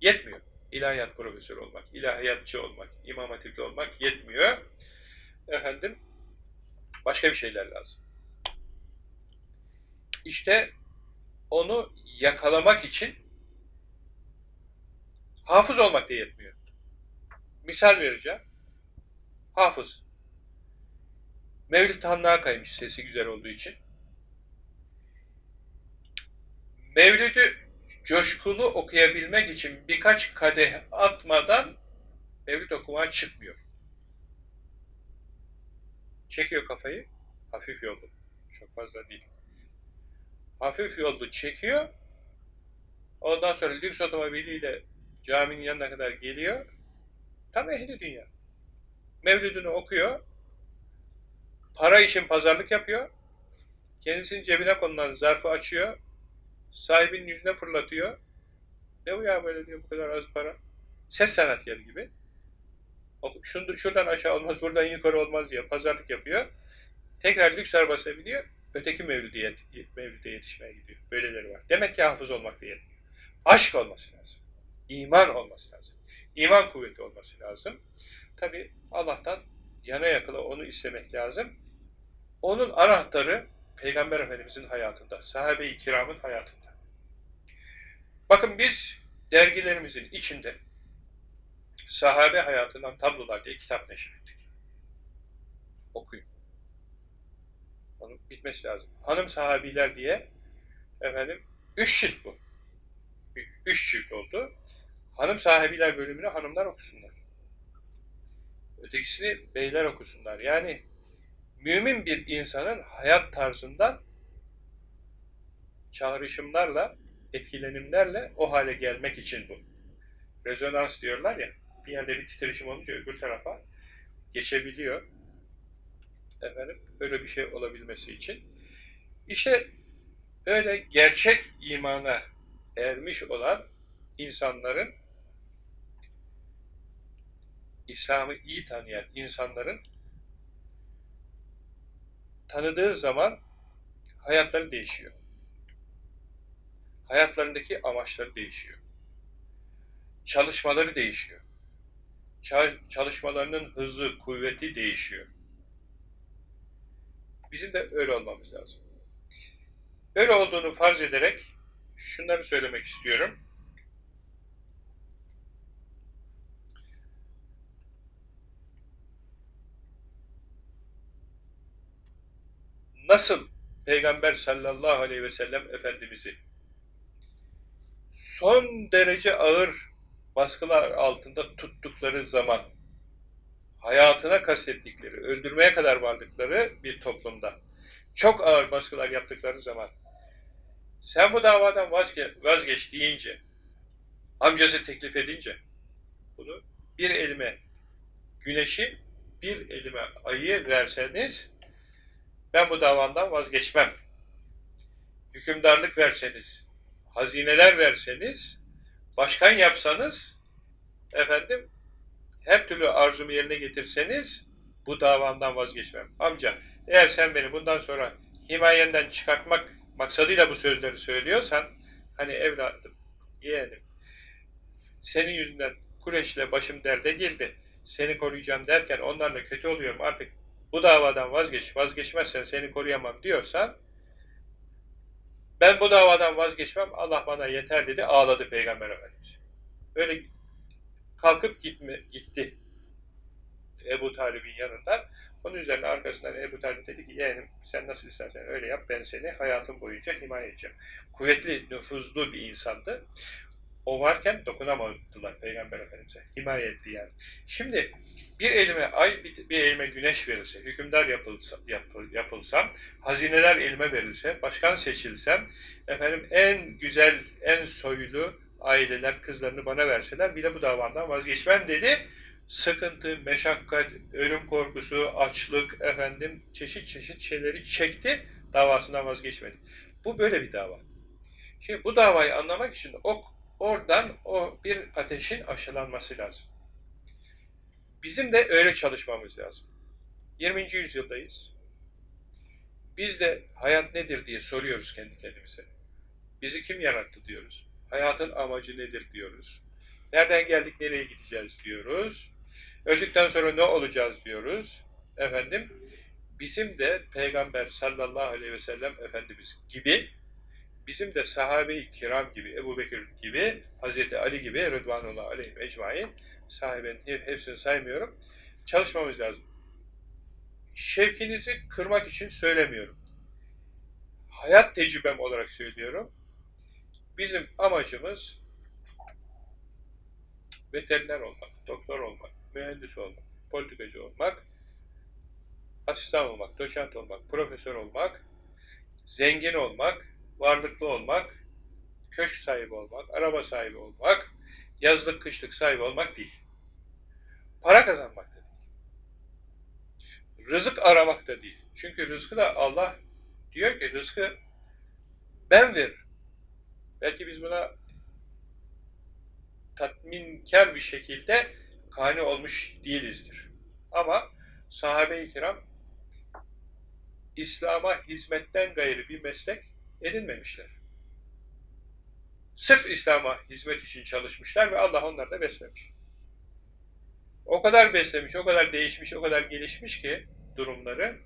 Yetmiyor. İlahiyat profesörü olmak, ilahiyatçı olmak, imam hatipli olmak yetmiyor. Efendim, başka bir şeyler lazım. İşte onu yakalamak için hafız olmak da yetmiyor. Misal vereceğim. Hafız. Mevlid Hanlığa kaymış sesi güzel olduğu için. Mevlid'i coşkulu okuyabilmek için birkaç kadeh atmadan Mevlid okumaya çıkmıyor. Çekiyor kafayı, hafif yollu. Çok fazla değil. Hafif yollu çekiyor, ondan sonra lüks otomobiliyle caminin yanına kadar geliyor, tam ehli dünya. Mevlidini okuyor, para için pazarlık yapıyor, kendisinin cebine konulan zarfı açıyor, sahibinin yüzüne fırlatıyor. Ne bu ya böyle diyor bu kadar az para? Ses sanatkarı gibi. Şunu, şuradan aşağı olmaz, buradan yukarı olmaz diye pazarlık yapıyor. Tekrar lüks arabasına biniyor, öteki mevlide, yet mevlide yetişmeye gidiyor. Böyleleri var. Demek ki hafız olmak da. Aşk olması lazım. İman olması lazım. İman kuvveti olması lazım. Tabi Allah'tan yana yakıla onu istemek lazım. Onun anahtarı Peygamber Efendimizin hayatında, sahabe-i kiramın hayatında. Bakın biz dergilerimizin içinde sahabe hayatından tablolar diye kitap neşrettik. Okuyun. Onun bitmesi lazım. Hanım sahabiler diye efendim üç cilt bu. Üç cilt oldu. Hanım sahabiler bölümünü hanımlar okusunlar. Ötekisini beyler okusunlar. Yani mümin bir insanın hayat tarzından çağrışımlarla, etkilenimlerle o hale gelmek için bu. Rezonans diyorlar ya, bir yerde bir titreşim olunca öbür tarafa geçebiliyor. Efendim, öyle bir şey olabilmesi için. İşte öyle gerçek imana ermiş olan insanların İslam'ı iyi tanıyan insanların tanıdığı zaman hayatları değişiyor. Hayatlarındaki amaçları değişiyor. Çalışmaları değişiyor. Çalışmalarının hızı, kuvveti değişiyor. Bizim de öyle olmamız lazım. Öyle olduğunu farz ederek şunları söylemek istiyorum. Nasıl Peygamber sallallahu aleyhi ve sellem Efendimiz'i son derece ağır baskılar altında tuttukları zaman hayatına kastettikleri, öldürmeye kadar vardıkları bir toplumda çok ağır baskılar yaptıkları zaman sen bu davadan vazge vazgeç deyince amcası teklif edince bunu bir elime güneşi bir elime ayı verseniz ben bu davamdan vazgeçmem. Hükümdarlık verseniz, hazineler verseniz, başkan yapsanız, efendim, her türlü arzumu yerine getirseniz, bu davamdan vazgeçmem. Amca, eğer sen beni bundan sonra himayenden çıkartmak maksadıyla bu sözleri söylüyorsan, hani evladım, yeğenim, senin yüzünden Kureyş'le başım derde girdi, seni koruyacağım derken onlarla kötü oluyorum artık bu davadan vazgeç, vazgeçmezsen seni koruyamam diyorsan ben bu davadan vazgeçmem, Allah bana yeter dedi, ağladı Peygamber Efendimiz. Öyle kalkıp gitme, gitti Ebu Talib'in yanından. Onun üzerine arkasından Ebu Talib dedi ki yeğenim sen nasıl istersen öyle yap ben seni hayatım boyunca himaye edeceğim. Kuvvetli, nüfuzlu bir insandı. O varken dokunamadılar Peygamber Efendimiz'e. Himaye etti yani. Şimdi bir elime ay, bir, elime güneş verilse, hükümdar yapılsa, yapıl, yapılsam, hazineler elime verilse, başkan seçilsem, efendim en güzel, en soylu aileler kızlarını bana verseler bile bu davandan vazgeçmem dedi. Sıkıntı, meşakkat, ölüm korkusu, açlık, efendim çeşit çeşit şeyleri çekti, davasından vazgeçmedi. Bu böyle bir dava. Şimdi bu davayı anlamak için o oradan o bir ateşin aşılanması lazım. Bizim de öyle çalışmamız lazım. 20. yüzyıldayız. Biz de hayat nedir diye soruyoruz kendi kendimize. Bizi kim yarattı diyoruz. Hayatın amacı nedir diyoruz. Nereden geldik, nereye gideceğiz diyoruz. Öldükten sonra ne olacağız diyoruz. Efendim, bizim de Peygamber sallallahu aleyhi ve sellem Efendimiz gibi, bizim de sahabe-i kiram gibi, Ebu Bekir gibi, Hazreti Ali gibi, Rıdvanullah aleyhi ecmain, sahibenin hepsini saymıyorum, çalışmamız lazım. Şevkinizi kırmak için söylemiyorum. Hayat tecrübem olarak söylüyorum. Bizim amacımız veteriner olmak, doktor olmak, mühendis olmak, politikacı olmak, asistan olmak, doçent olmak, profesör olmak, zengin olmak, varlıklı olmak, köşk sahibi olmak, araba sahibi olmak, yazlık kışlık sahibi olmak değil. Para kazanmak da değil. Rızık aramak da değil. Çünkü rızkı da Allah diyor ki rızkı ben veririm. Belki biz buna tatminkar bir şekilde kani olmuş değilizdir. Ama sahabe-i kiram İslam'a hizmetten gayrı bir meslek edinmemişler. Sırf İslam'a hizmet için çalışmışlar ve Allah onları da beslemiş. O kadar beslemiş, o kadar değişmiş, o kadar gelişmiş ki durumları.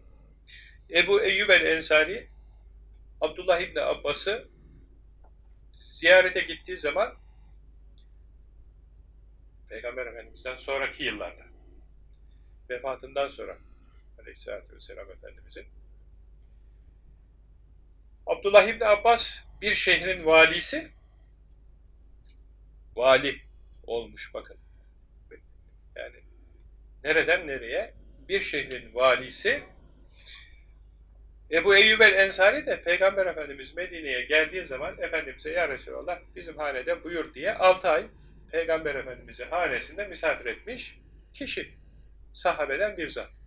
Ebu Eyyub el-Ensari Abdullah İbni Abbas'ı ziyarete gittiği zaman Peygamber Efendimiz'den sonraki yıllarda vefatından sonra Aleyhisselatü Vesselam Efendimiz'in Abdullah İbni Abbas bir şehrin valisi vali olmuş bakın yani nereden nereye bir şehrin valisi Ebu Eyyub el-Ensari de Peygamber Efendimiz Medine'ye geldiği zaman Efendimiz'e ya Resulallah bizim hanede buyur diye 6 ay Peygamber Efendimiz'i hanesinde misafir etmiş kişi. Sahabeden bir zat.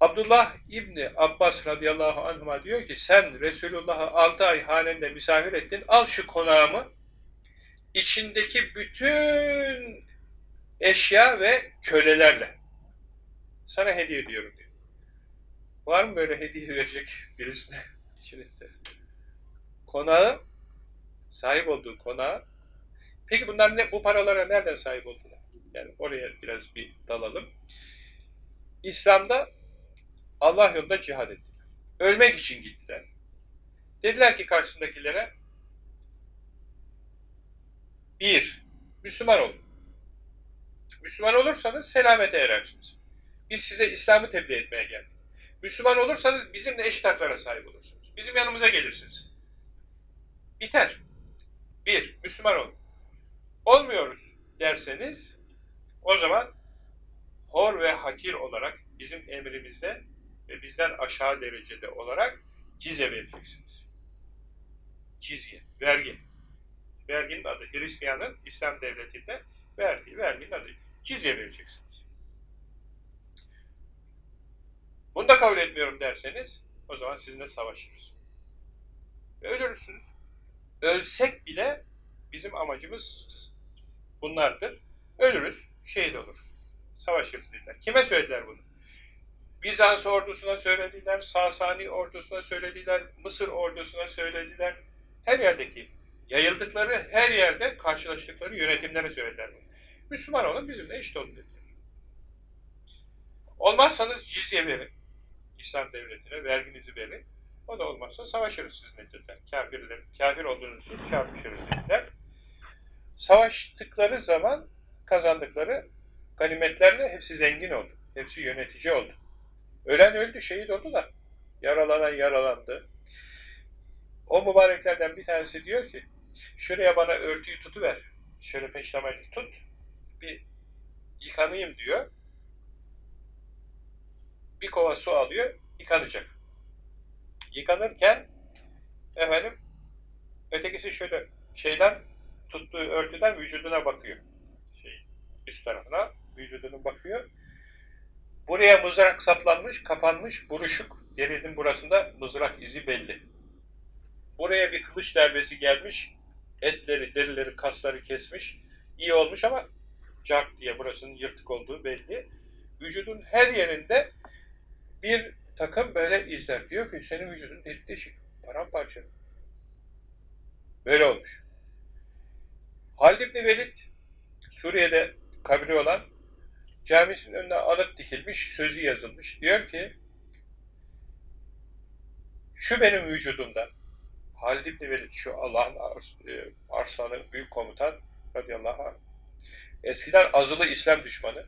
Abdullah İbni Abbas radıyallahu anhuma diyor ki sen Resulullah'ı 6 ay hanende misafir ettin al şu konağımı içindeki bütün eşya ve kölelerle sana hediye ediyorum diyor. Var mı böyle hediye verecek birisine [LAUGHS] içinizde? Konağı, sahip olduğu konağı. Peki bunlar ne, bu paralara nereden sahip oldular? Yani oraya biraz bir dalalım. İslam'da Allah yolunda cihad ettiler. Ölmek için gittiler. Dediler ki karşısındakilere bir, Müslüman olun. Müslüman olursanız selamete erersiniz. Biz size İslam'ı tebliğ etmeye geldik. Müslüman olursanız bizimle eşit haklara sahip olursunuz. Bizim yanımıza gelirsiniz. Biter. Bir, Müslüman olun. Olmuyoruz derseniz o zaman hor ve hakir olarak bizim emrimizde ve bizden aşağı derecede olarak cizye vereceksiniz. Cizye, vergi. Verginin adı Hristiyan'ın İslam devletinde verdiği verginin adı. Cizye vereceksiniz. Bunu da kabul etmiyorum derseniz o zaman sizinle savaşırız. Ve ölürsünüz. Ölsek bile bizim amacımız bunlardır. Ölürüz, şehit olur. Savaşırız dediler. Kime söylediler bunu? Bizans ordusuna söylediler, Sasani ordusuna söylediler, Mısır ordusuna söylediler. Her yerdeki, yayıldıkları her yerde karşılaştıkları yönetimlere söylediler. Müslüman olun, bizimle eşit olun dediler. Olmazsanız cizye verin. İslam devletine verginizi verin. O da olmazsa savaşırız sizinle dediler. Kafirler, kafir olduğunuz için çarpışırız dediler. Savaştıkları zaman kazandıkları ganimetlerle hepsi zengin oldu. Hepsi yönetici oldu. Ölen öldü, şehit oldu da yaralanan yaralandı. O mübareklerden bir tanesi diyor ki şuraya bana örtüyü tutuver. Şöyle peştemalini tut. Bir yıkanayım diyor. Bir kova su alıyor, yıkanacak. Yıkanırken efendim ötekisi şöyle şeyden tuttuğu örtüden vücuduna bakıyor. Şey, üst tarafına vücuduna bakıyor. Buraya mızrak saplanmış, kapanmış, buruşuk. Deridin burasında mızrak izi belli. Buraya bir kılıç darbesi gelmiş, etleri, derileri, kasları kesmiş. İyi olmuş ama cart diye burasının yırtık olduğu belli. Vücudun her yerinde bir takım böyle izler. Diyor ki senin vücudun deşik, paramparça. Böyle olmuş. Halid İbni Velid, Suriye'de kabri olan camisinin önüne anıt dikilmiş, sözü yazılmış. Diyor ki, şu benim vücudumda, Halid İbni Velid, şu Allah'ın e, arslanı, büyük komutan radıyallahu anh, eskiden azılı İslam düşmanı,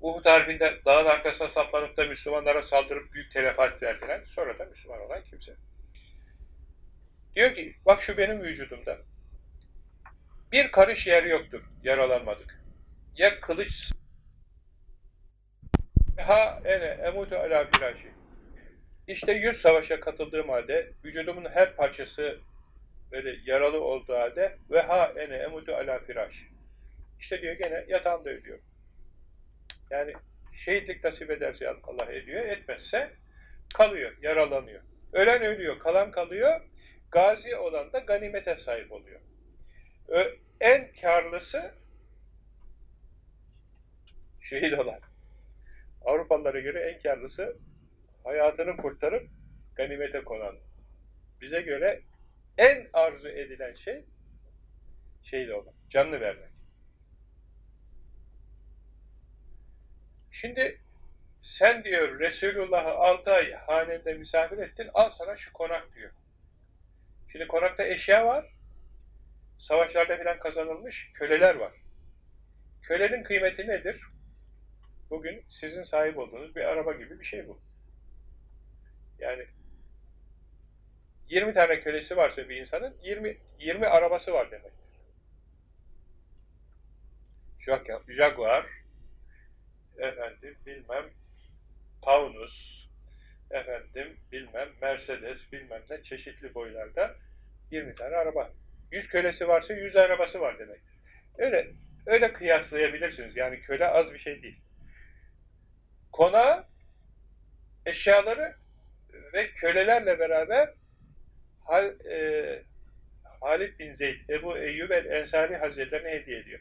Uhud Harbi'nde dağın arkasına saplanıp da Müslümanlara saldırıp büyük telefat verdiler. Sonra da Müslüman olan kimse. Diyor ki, bak şu benim vücudumda. Bir karış yer yoktur, yaralanmadık. Ya kılıç ha ene emutu ala firaşi. İşte yüz savaşa katıldığım halde vücudumun her parçası böyle yaralı olduğu halde ve ha ene emutu ala firaşi. İşte diyor gene yatağımda ölüyorum. Yani şehitlik nasip ederse Allah ediyor, etmezse kalıyor, yaralanıyor. Ölen ölüyor, kalan kalıyor, gazi olan da ganimete sahip oluyor. En karlısı şehit olan. Avrupalılara göre en karlısı hayatını kurtarıp ganimete konan. Bize göre en arzu edilen şey şehit olmak, canlı vermek. Şimdi sen diyor Resulullah'ı 6 ay hanende misafir ettin, al sana şu konak diyor. Şimdi konakta eşya var, savaşlarda filan kazanılmış köleler var. Kölenin kıymeti nedir? Bugün sizin sahip olduğunuz bir araba gibi bir şey bu. Yani 20 tane kölesi varsa bir insanın 20 20 arabası var demektir. Jaguar, efendim bilmem Taunus, efendim bilmem Mercedes, bilmem ne çeşitli boylarda 20 tane araba. 100 kölesi varsa 100 arabası var demektir. Öyle öyle kıyaslayabilirsiniz. Yani köle az bir şey değil. Konağı, eşyaları ve kölelerle beraber Hal, e, Halid bin Zeyd, Ebu Eyyub el-Ensari Hazretlerine hediye ediyor.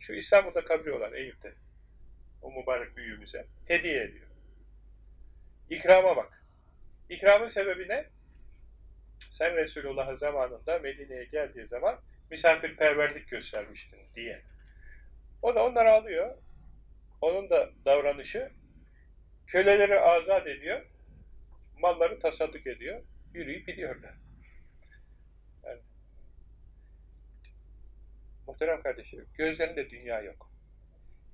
Şu İstanbul'da kabri olan Eyüp'te. O mübarek büyüğümüze. Hediye ediyor. İkrama bak. İkramın sebebi ne? Sen Resulullah'ın zamanında Medine'ye geldiği zaman misafirperverlik göstermiştin diye. O da onları alıyor. Onun da davranışı köleleri azat ediyor. Malları tasadduk ediyor. Yürüyüp gidiyorlar. Yani, muhterem kardeşlerim, gözlerinde dünya yok.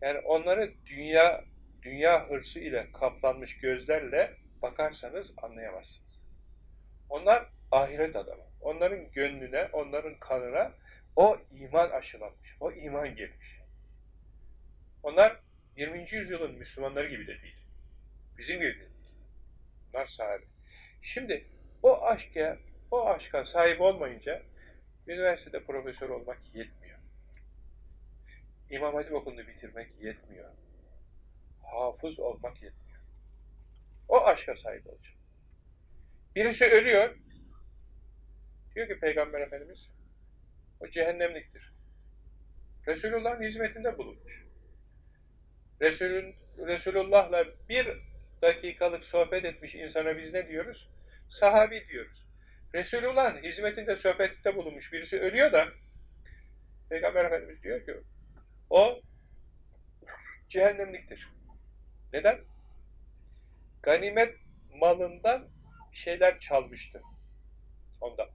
Yani onları dünya dünya hırsı ile kaplanmış gözlerle bakarsanız anlayamazsınız. Onlar ahiret adamı. Onların gönlüne, onların kanına o iman aşılanmış, o iman girmiş. Onlar 20. yüzyılın Müslümanları gibi de değil. Bizim gibi de değil. Onlar sahibi. Şimdi o aşka, o aşka sahip olmayınca üniversitede profesör olmak yetmiyor. İmam Hatip okulunu bitirmek yetmiyor. Hafız olmak yetmiyor. O aşka sahip olacak. Birisi ölüyor, Diyor ki Peygamber Efendimiz, o cehennemliktir. Resulullah'ın hizmetinde bulunmuş. Resulün, Resulullah'la bir dakikalık sohbet etmiş insana biz ne diyoruz? Sahabi diyoruz. Resulullah'ın hizmetinde sohbette bulunmuş birisi ölüyor da Peygamber Efendimiz diyor ki o cehennemliktir. Neden? Ganimet malından şeyler çalmıştı. Ondan.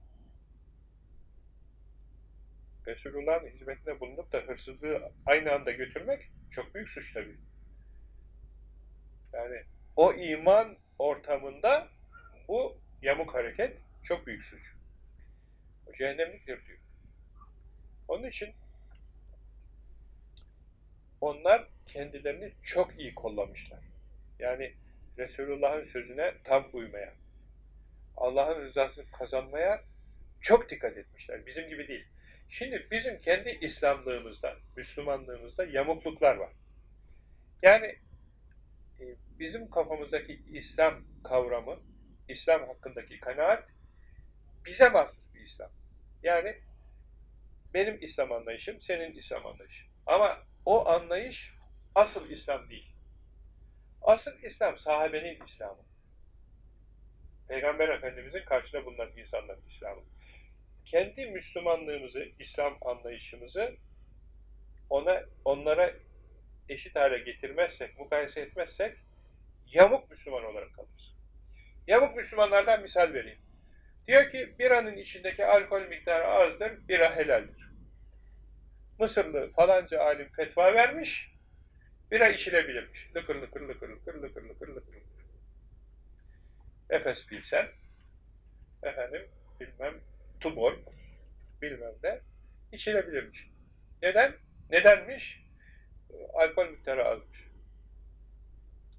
Resulullah'ın hizmetine bulunup da hırsızlığı aynı anda götürmek çok büyük suç tabii. Yani o iman ortamında bu yamuk hareket çok büyük suç. O cehennemliktir diyor. Onun için onlar kendilerini çok iyi kollamışlar. Yani Resulullah'ın sözüne tam uymaya, Allah'ın rızasını kazanmaya çok dikkat etmişler. Bizim gibi değil. Şimdi bizim kendi İslamlığımızda, Müslümanlığımızda yamukluklar var. Yani bizim kafamızdaki İslam kavramı, İslam hakkındaki kanaat bize mahsus bir İslam. Yani benim İslam anlayışım, senin İslam anlayışın. Ama o anlayış asıl İslam değil. Asıl İslam sahabenin İslamı. Peygamber Efendimizin karşısında bulunan insanların İslamı. Kendi Müslümanlığımızı, İslam anlayışımızı ona onlara eşit hale getirmezsek, mukayese etmezsek yamuk Müslüman olarak kalırız. Yamuk Müslümanlardan misal vereyim. Diyor ki biranın içindeki alkol miktarı azdır, bira helaldir. Mısırlı falanca alim fetva vermiş, bira içilebilirmiş. Lıkır lıkır lıkır lıkır lıkır lıkır lıkır. Efes bilsen, efendim bilmem tumor, bilmem ne, içilebilirmiş. Neden? Nedenmiş? Alkol miktarı azmış.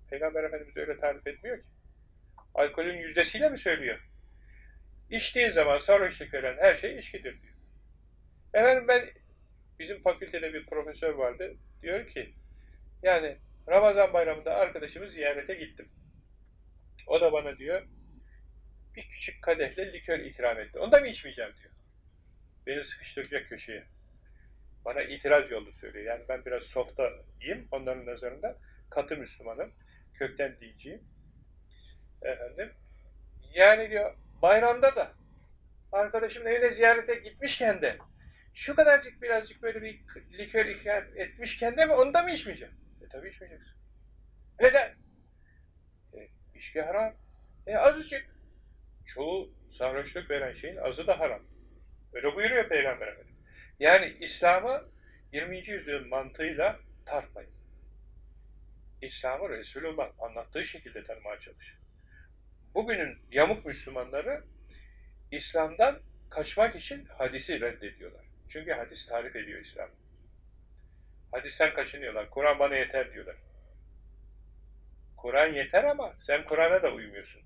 Peygamber Efendimiz öyle tarif etmiyor ki. Alkolün yüzdesiyle mi söylüyor? İçtiği zaman sarhoşluk veren her şey içkidir diyor. Efendim ben, bizim fakültede bir profesör vardı, diyor ki, yani Ramazan bayramında arkadaşımı ziyarete gittim. O da bana diyor, bir küçük kadehle likör ikram etti. Onu da mı içmeyeceğim diyor. Beni sıkıştıracak köşeye. Bana itiraz yolu söylüyor. Yani ben biraz softayım onların nazarında. Katı Müslümanım. Kökten diyeceğim. Efendim. Yani diyor bayramda da arkadaşımın evine ziyarete gitmişken de şu kadarcık birazcık böyle bir likör ikram etmişken de mi onu da mı içmeyeceğim? E tabi içmeyeceksin. Neden? E, içki haram. E azıcık. Çoğu sarhoşluk veren şeyin azı da haram. Öyle buyuruyor Peygamber Efendimiz. Yani İslam'ı 20. yüzyıl mantığıyla tartmayın. İslam'ı Resulullah anlattığı şekilde tanımaya çalışın. Bugünün yamuk Müslümanları İslam'dan kaçmak için hadisi reddediyorlar. Çünkü hadis tarif ediyor İslam. Hadisten kaçınıyorlar. Kur'an bana yeter diyorlar. Kur'an yeter ama sen Kur'an'a da uymuyorsun.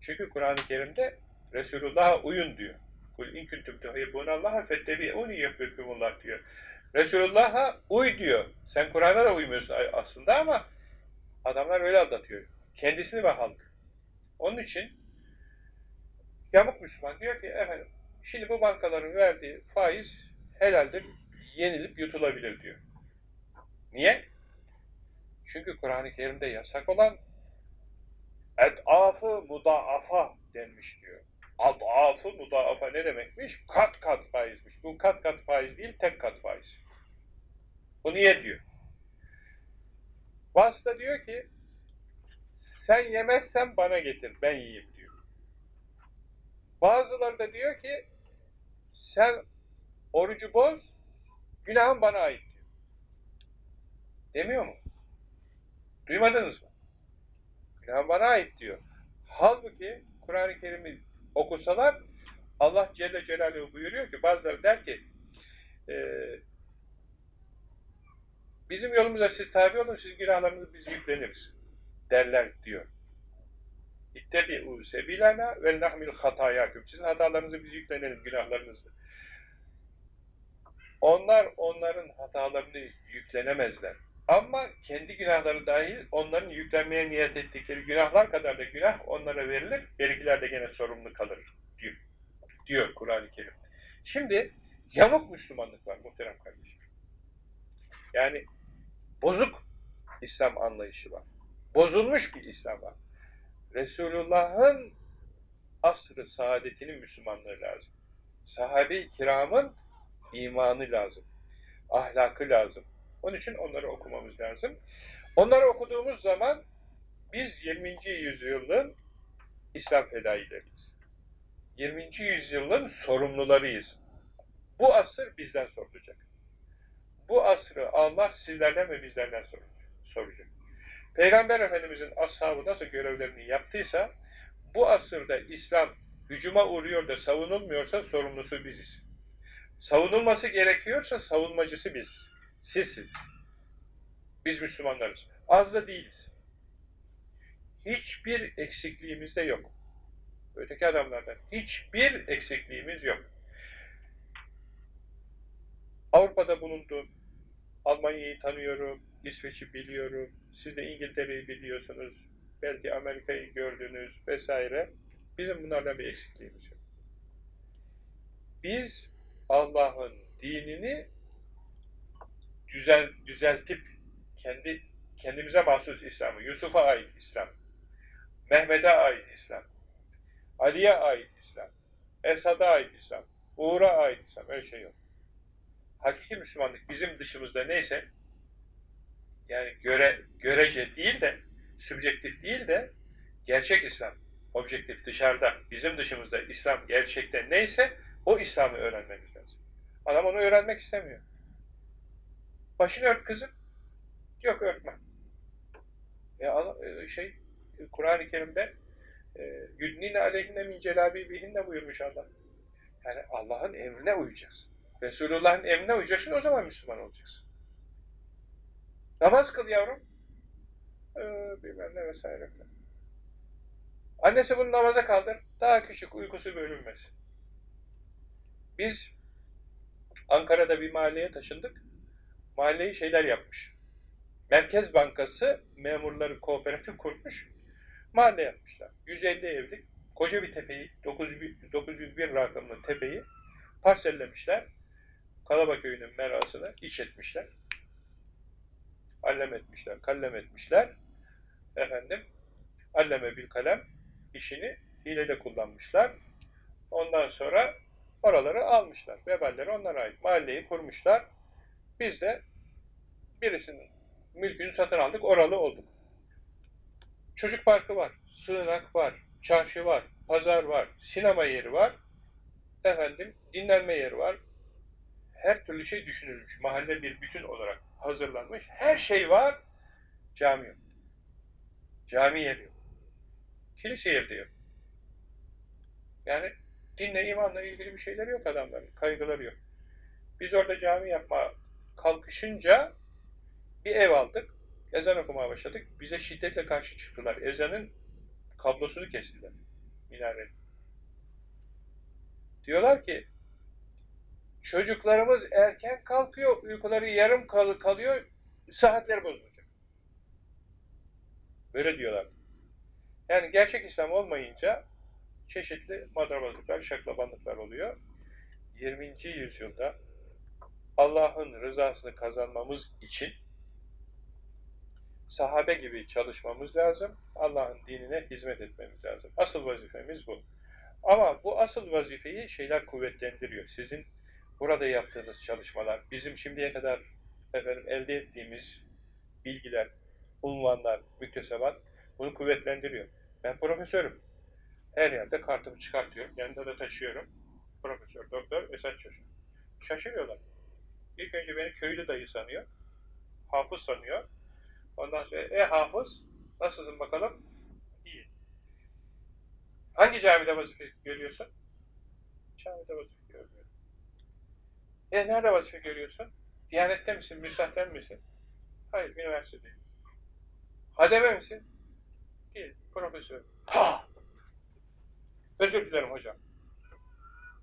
Çünkü Kur'an-ı Kerim'de Resulullah'a uyun diyor. Kul in kuntum tuhibbunallaha fettebi'uni yuhibbukumullah diyor. Resulullah'a uy diyor. Sen Kur'an'a da uymuyorsun aslında ama adamlar öyle aldatıyor. Kendisini ve halk. Onun için yamuk Müslüman diyor ki efendim şimdi bu bankaların verdiği faiz helaldir, yenilip yutulabilir diyor. Niye? Çünkü Kur'an-ı Kerim'de yasak olan et'afı mudaafa denmiş diyor. Ad'afı mudaafa ne demekmiş? Kat kat faizmiş. Bu kat kat faiz değil, tek kat faiz. Bu niye diyor? Vasıta diyor ki sen yemezsen bana getir, ben yiyeyim diyor. Bazıları da diyor ki sen orucu boz, günahın bana ait diyor. Demiyor mu? Duymadınız mı? Günahın bana ait diyor. Halbuki Kur'an-ı Kerim'i okusalar Allah Celle Celaluhu buyuruyor ki bazıları der ki e, bizim yolumuza siz tabi olun siz günahlarınızı biz yükleniriz derler diyor. İttebi'u sebilana ve nahmil hatayaküm. Sizin hatalarınızı biz yüklenelim, günahlarınızı. Onlar onların hatalarını yüklenemezler. Ama kendi günahları dahil onların yüklenmeye niyet ettikleri günahlar kadar da günah onlara verilir. Belkiler de gene sorumlu kalır diyor, diyor Kur'an-ı Kerim. Şimdi yamuk Müslümanlık var muhterem kardeşim. Yani bozuk İslam anlayışı var. Bozulmuş bir İslam var. Resulullah'ın asrı saadetinin Müslümanlığı lazım. Sahabe-i kiramın imanı lazım. Ahlakı lazım. Onun için onları okumamız lazım. Onları okuduğumuz zaman biz 20. yüzyılın İslam fedaileriyiz. 20. yüzyılın sorumlularıyız. Bu asır bizden sorulacak. Bu asrı Allah sizlerden ve bizlerden soracak. Peygamber Efendimizin ashabı nasıl görevlerini yaptıysa, bu asırda İslam hücuma uğruyor da savunulmuyorsa sorumlusu biziz. Savunulması gerekiyorsa savunmacısı biziz. Sizsiniz. Biz Müslümanlarız. Az da değiliz. Hiçbir eksikliğimiz de yok. Öteki adamlardan hiçbir eksikliğimiz yok. Avrupa'da bulundum. Almanya'yı tanıyorum. İsveç'i biliyorum. Siz de İngiltere'yi biliyorsunuz. Belki Amerika'yı gördünüz vesaire. Bizim bunlardan bir eksikliğimiz yok. Biz Allah'ın dinini düzel, düzeltip kendi kendimize mahsus İslam'ı, Yusuf'a ait İslam, Mehmet'e ait İslam, Ali'ye ait İslam, Esad'a ait İslam, Uğur'a ait İslam, öyle şey yok. Hakiki Müslümanlık bizim dışımızda neyse, yani göre, görece değil de, sübjektif değil de, gerçek İslam, objektif dışarıda, bizim dışımızda İslam gerçekte neyse, o İslam'ı öğrenmemiz lazım. Adam onu öğrenmek istemiyor. Başını ört kızım. Yok örtme. Ya şey Kur'an-ı Kerim'de yudnine aleyhine min celabibihinne buyurmuş Allah. Yani Allah'ın emrine uyacağız. Resulullah'ın emrine uyacaksın o zaman Müslüman olacaksın. Namaz kıl yavrum. Ee, bilmem ne vesaire. Annesi bunu namaza kaldır. Daha küçük uykusu bölünmesin. Biz Ankara'da bir mahalleye taşındık. Mahalleyi şeyler yapmış. Merkez Bankası memurları kooperatif kurmuş. Mahalle yapmışlar. 150 evlik koca bir tepeyi, 901, 901 rakamlı tepeyi parsellemişler. Kalabaköy'ünün merasını iç etmişler. Allem etmişler, kallem etmişler. Efendim, alleme bir kalem işini hilede kullanmışlar. Ondan sonra oraları almışlar. Veballeri onlara ait. Mahalleyi kurmuşlar. Biz de birisinin mülkünü satın aldık, oralı olduk. Çocuk parkı var, sığınak var, çarşı var, pazar var, sinema yeri var, efendim dinlenme yeri var. Her türlü şey düşünülmüş. Mahalle bir bütün olarak hazırlanmış. Her şey var. Cami yok. Cami yeri yok. Kilise yeri yok. Yani dinle, imanla ilgili bir şeyleri yok adamların. Kaygıları yok. Biz orada cami yapma kalkışınca bir ev aldık. Ezan okumaya başladık. Bize şiddetle karşı çıktılar. Ezanın kablosunu kestiler. Minarenin. Diyorlar ki çocuklarımız erken kalkıyor, uykuları yarım kal kalıyor, saatler bozulacak. Böyle diyorlar. Yani gerçek İslam olmayınca çeşitli madrabazlıklar, şaklabanlıklar oluyor. 20. yüzyılda Allah'ın rızasını kazanmamız için sahabe gibi çalışmamız lazım. Allah'ın dinine hizmet etmemiz lazım. Asıl vazifemiz bu. Ama bu asıl vazifeyi şeyler kuvvetlendiriyor. Sizin burada yaptığınız çalışmalar, bizim şimdiye kadar efendim elde ettiğimiz bilgiler, unvanlar, müktesebat bunu kuvvetlendiriyor. Ben profesörüm. Her yerde kartımı çıkartıyorum. Yanında da taşıyorum. Profesör, doktor, Esat Çocuğu. Şaşırıyorlar. İlk önce beni köylü dayı sanıyor. Hafız sanıyor. Ondan sonra, e hafız, nasılsın bakalım? İyi. Hangi camide vazife görüyorsun? Camide vazife. E nerede vazife görüyorsun? Diyanette misin, müsahten misin? Hayır, üniversitedeyim. Hademe misin? Değil, profesör. Ha! Özür dilerim hocam.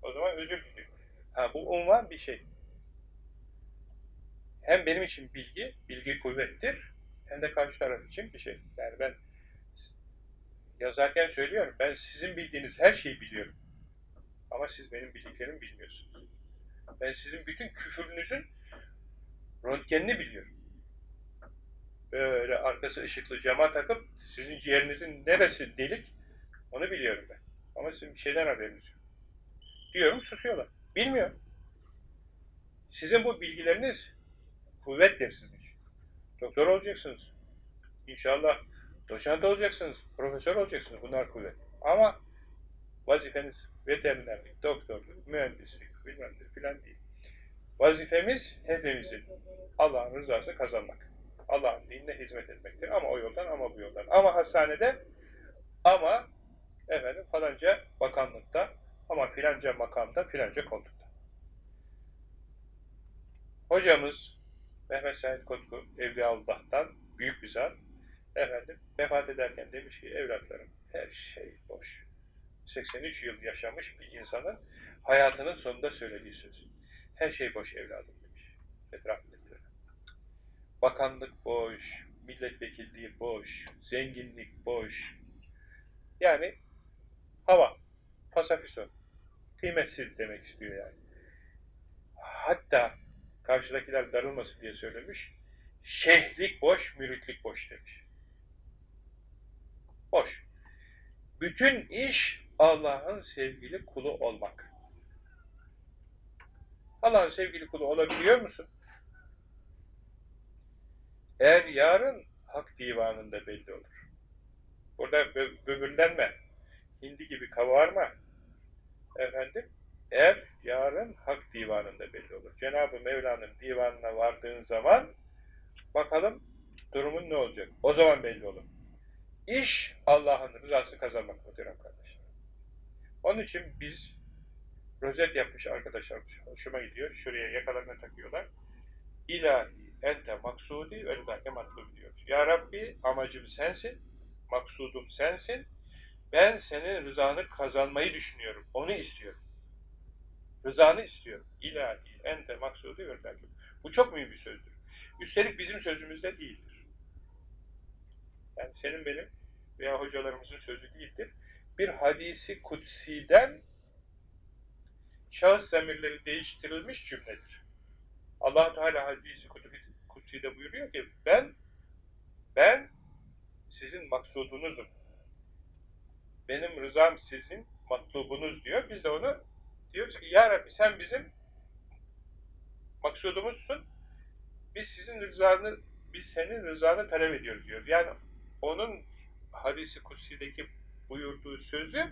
O zaman özür dilerim. Ha, bu unvan bir şey. Hem benim için bilgi, bilgi kuvvettir, hem de karşı taraf için bir şey. Yani ben yazarken söylüyorum, ben sizin bildiğiniz her şeyi biliyorum. Ama siz benim bildiklerimi bilmiyorsunuz. Ben sizin bütün küfürünüzün röntgenini biliyorum. Böyle arkası ışıklı cama takıp sizin ciğerinizin neresi delik onu biliyorum ben. Ama sizin bir şeyden haberiniz yok. Diyorum susuyorlar. Bilmiyor. Sizin bu bilgileriniz kuvvettir sizin. Doktor olacaksınız. İnşallah doçent olacaksınız, profesör olacaksınız. Bunlar kuvvet. Ama vazifeniz veterinerlik, doktorluk, mühendislik, bilmem ne filan değil. Vazifemiz hepimizin Allah'ın rızası kazanmak. Allah'ın dinine hizmet etmektir. Ama o yoldan ama bu yoldan. Ama hastanede ama efendim falanca bakanlıkta ama filanca makamda filanca koltukta. Hocamız Mehmet Said Kotku Evliyaullah'tan büyük bir zat efendim vefat ederken demiş ki evlatlarım her şey boş. 83 yıl yaşamış bir insanın hayatının sonunda söylediği söz. Her şey boş evladım demiş. Etrafındakiler. Bakanlık boş, milletvekilliği boş, zenginlik boş. Yani hava, pasafison, kıymetsiz demek istiyor yani. Hatta karşıdakiler darılmasın diye söylemiş, şehlik boş, müritlik boş demiş. Boş. Bütün iş Allah'ın sevgili kulu olmak. Allah'ın sevgili kulu olabiliyor musun? Eğer yarın hak divanında belli olur. Burada bö böbürlenme, hindi gibi kavarma. Efendim, eğer yarın hak divanında belli olur. Cenab-ı Mevla'nın divanına vardığın zaman bakalım durumun ne olacak? O zaman belli olur. İş Allah'ın rızası kazanmak muhterem kardeşler. Onun için biz rozet yapmış arkadaşlar hoşuma gidiyor. Şuraya yakalarına takıyorlar. İlahi ente maksudi ve rızake matlub diyoruz. Ya Rabbi amacım sensin, maksudum sensin. Ben senin rızanı kazanmayı düşünüyorum. Onu istiyorum. Rızanı istiyorum. İlahi ente maksudi ve rızake. Bu çok mühim bir sözdür. Üstelik bizim sözümüzde değildir. Yani senin benim veya hocalarımızın sözü değildir. Bir hadisi kutsiden şahıs zamirleri değiştirilmiş cümledir. allah Teala hadisi kutside buyuruyor ki ben ben sizin maksudunuzum. Benim rızam sizin matlubunuz diyor. Biz de onu diyoruz ki Ya Rabbi sen bizim maksudumuzsun. Biz sizin rızanı biz senin rızanı talep ediyoruz diyor. Yani onun hadisi kutsideki buyurduğu sözü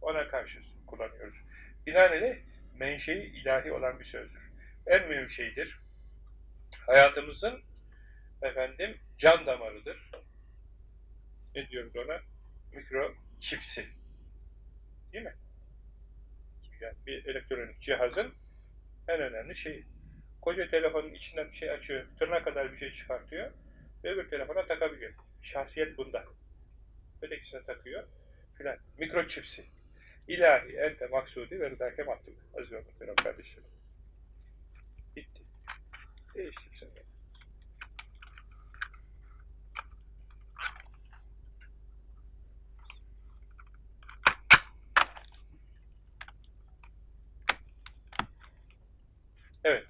ona karşı kullanıyoruz. Binaenaleyh menşei ilahi olan bir sözdür. En mühim şeydir. Hayatımızın efendim can damarıdır. Ne diyoruz ona? Mikro çipsi. Değil mi? Yani bir elektronik cihazın en önemli şeyi. Koca telefonun içinden bir şey açıyor, tırna kadar bir şey çıkartıyor, öbür telefona takabiliyor. Şahsiyet bunda. Ötekisine takıyor filan. Mikroçipsi. İlahi ente maksudi ve rıdake maktub. Aziz ve muhterem kardeşlerim. Bitti. Değiştik sonra. Evet.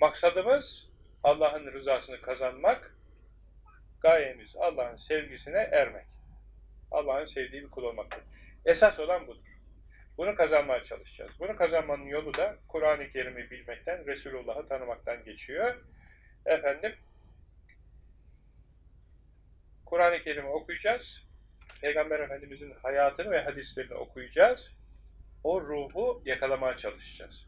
Maksadımız Allah'ın rızasını kazanmak, gayemiz Allah'ın sevgisine ermek. Allah'ın sevdiği bir kul olmaktır. Esas olan budur. Bunu kazanmaya çalışacağız. Bunu kazanmanın yolu da Kur'an-ı Kerim'i bilmekten, Resulullah'ı tanımaktan geçiyor. Efendim, Kur'an-ı Kerim'i okuyacağız. Peygamber Efendimiz'in hayatını ve hadislerini okuyacağız. O ruhu yakalamaya çalışacağız.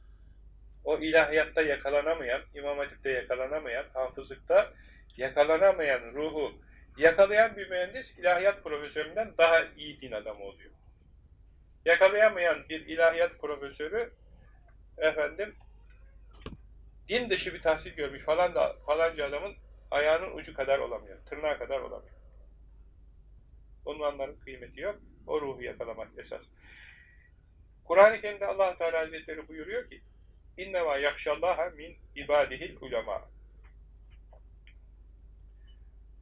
O ilahiyatta yakalanamayan, İmam Hatip'te yakalanamayan, hafızlıkta yakalanamayan ruhu yakalayan bir mühendis ilahiyat profesöründen daha iyi din adamı oluyor. Yakalayamayan bir ilahiyat profesörü efendim din dışı bir tahsil görmüş falan da falanca adamın ayağının ucu kadar olamıyor. Tırnağı kadar olamıyor. Unvanların kıymeti yok. O ruhu yakalamak esas. Kur'an-ı Kerim'de allah Teala Hazretleri buyuruyor ki اِنَّمَا يَخْشَ min ibadihil ulema.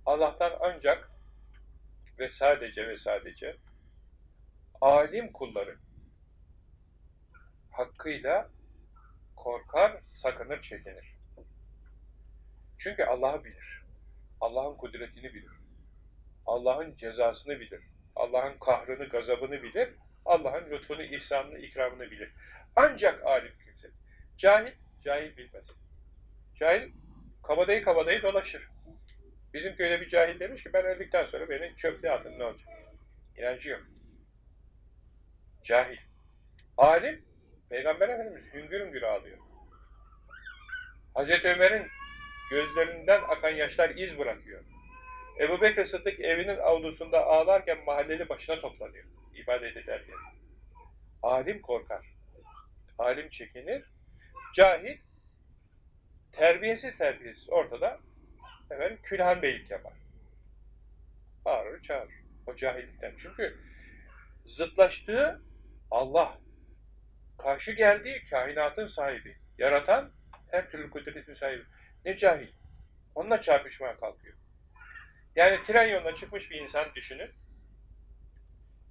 Allah'tan ancak ve sadece ve sadece alim kulları hakkıyla korkar, sakınır, çekinir. Çünkü Allah'ı bilir. Allah'ın kudretini bilir. Allah'ın cezasını bilir. Allah'ın kahrını, gazabını bilir. Allah'ın lütfunu, ihsanını, ikramını bilir. Ancak alim kimse. Cahil, cahil bilmez. Cahil kabadayı kabadayı dolaşır. Bizim köyde bir cahil demiş ki ben öldükten sonra beni çöplüğe atın ne olacak? İnancı yok. Cahil. Alim, Peygamber Efendimiz hüngür hüngür ağlıyor. Hazreti Ömer'in Gözlerinden akan yaşlar iz bırakıyor. Ebu Bekir Sıddık evinin avlusunda ağlarken mahalleli başına toplanıyor. ibadet ederken. Alim korkar. Alim çekinir. Cahil terbiyesiz terbiyesiz ortada efendim, külhan beylik yapar. Bağırır çağırır. O cahillikten. Çünkü zıtlaştığı Allah. Karşı geldiği kainatın sahibi. Yaratan her türlü kudretin sahibi. Ne cahil. Onunla çarpışmaya kalkıyor. Yani tren yoluna çıkmış bir insan düşünün.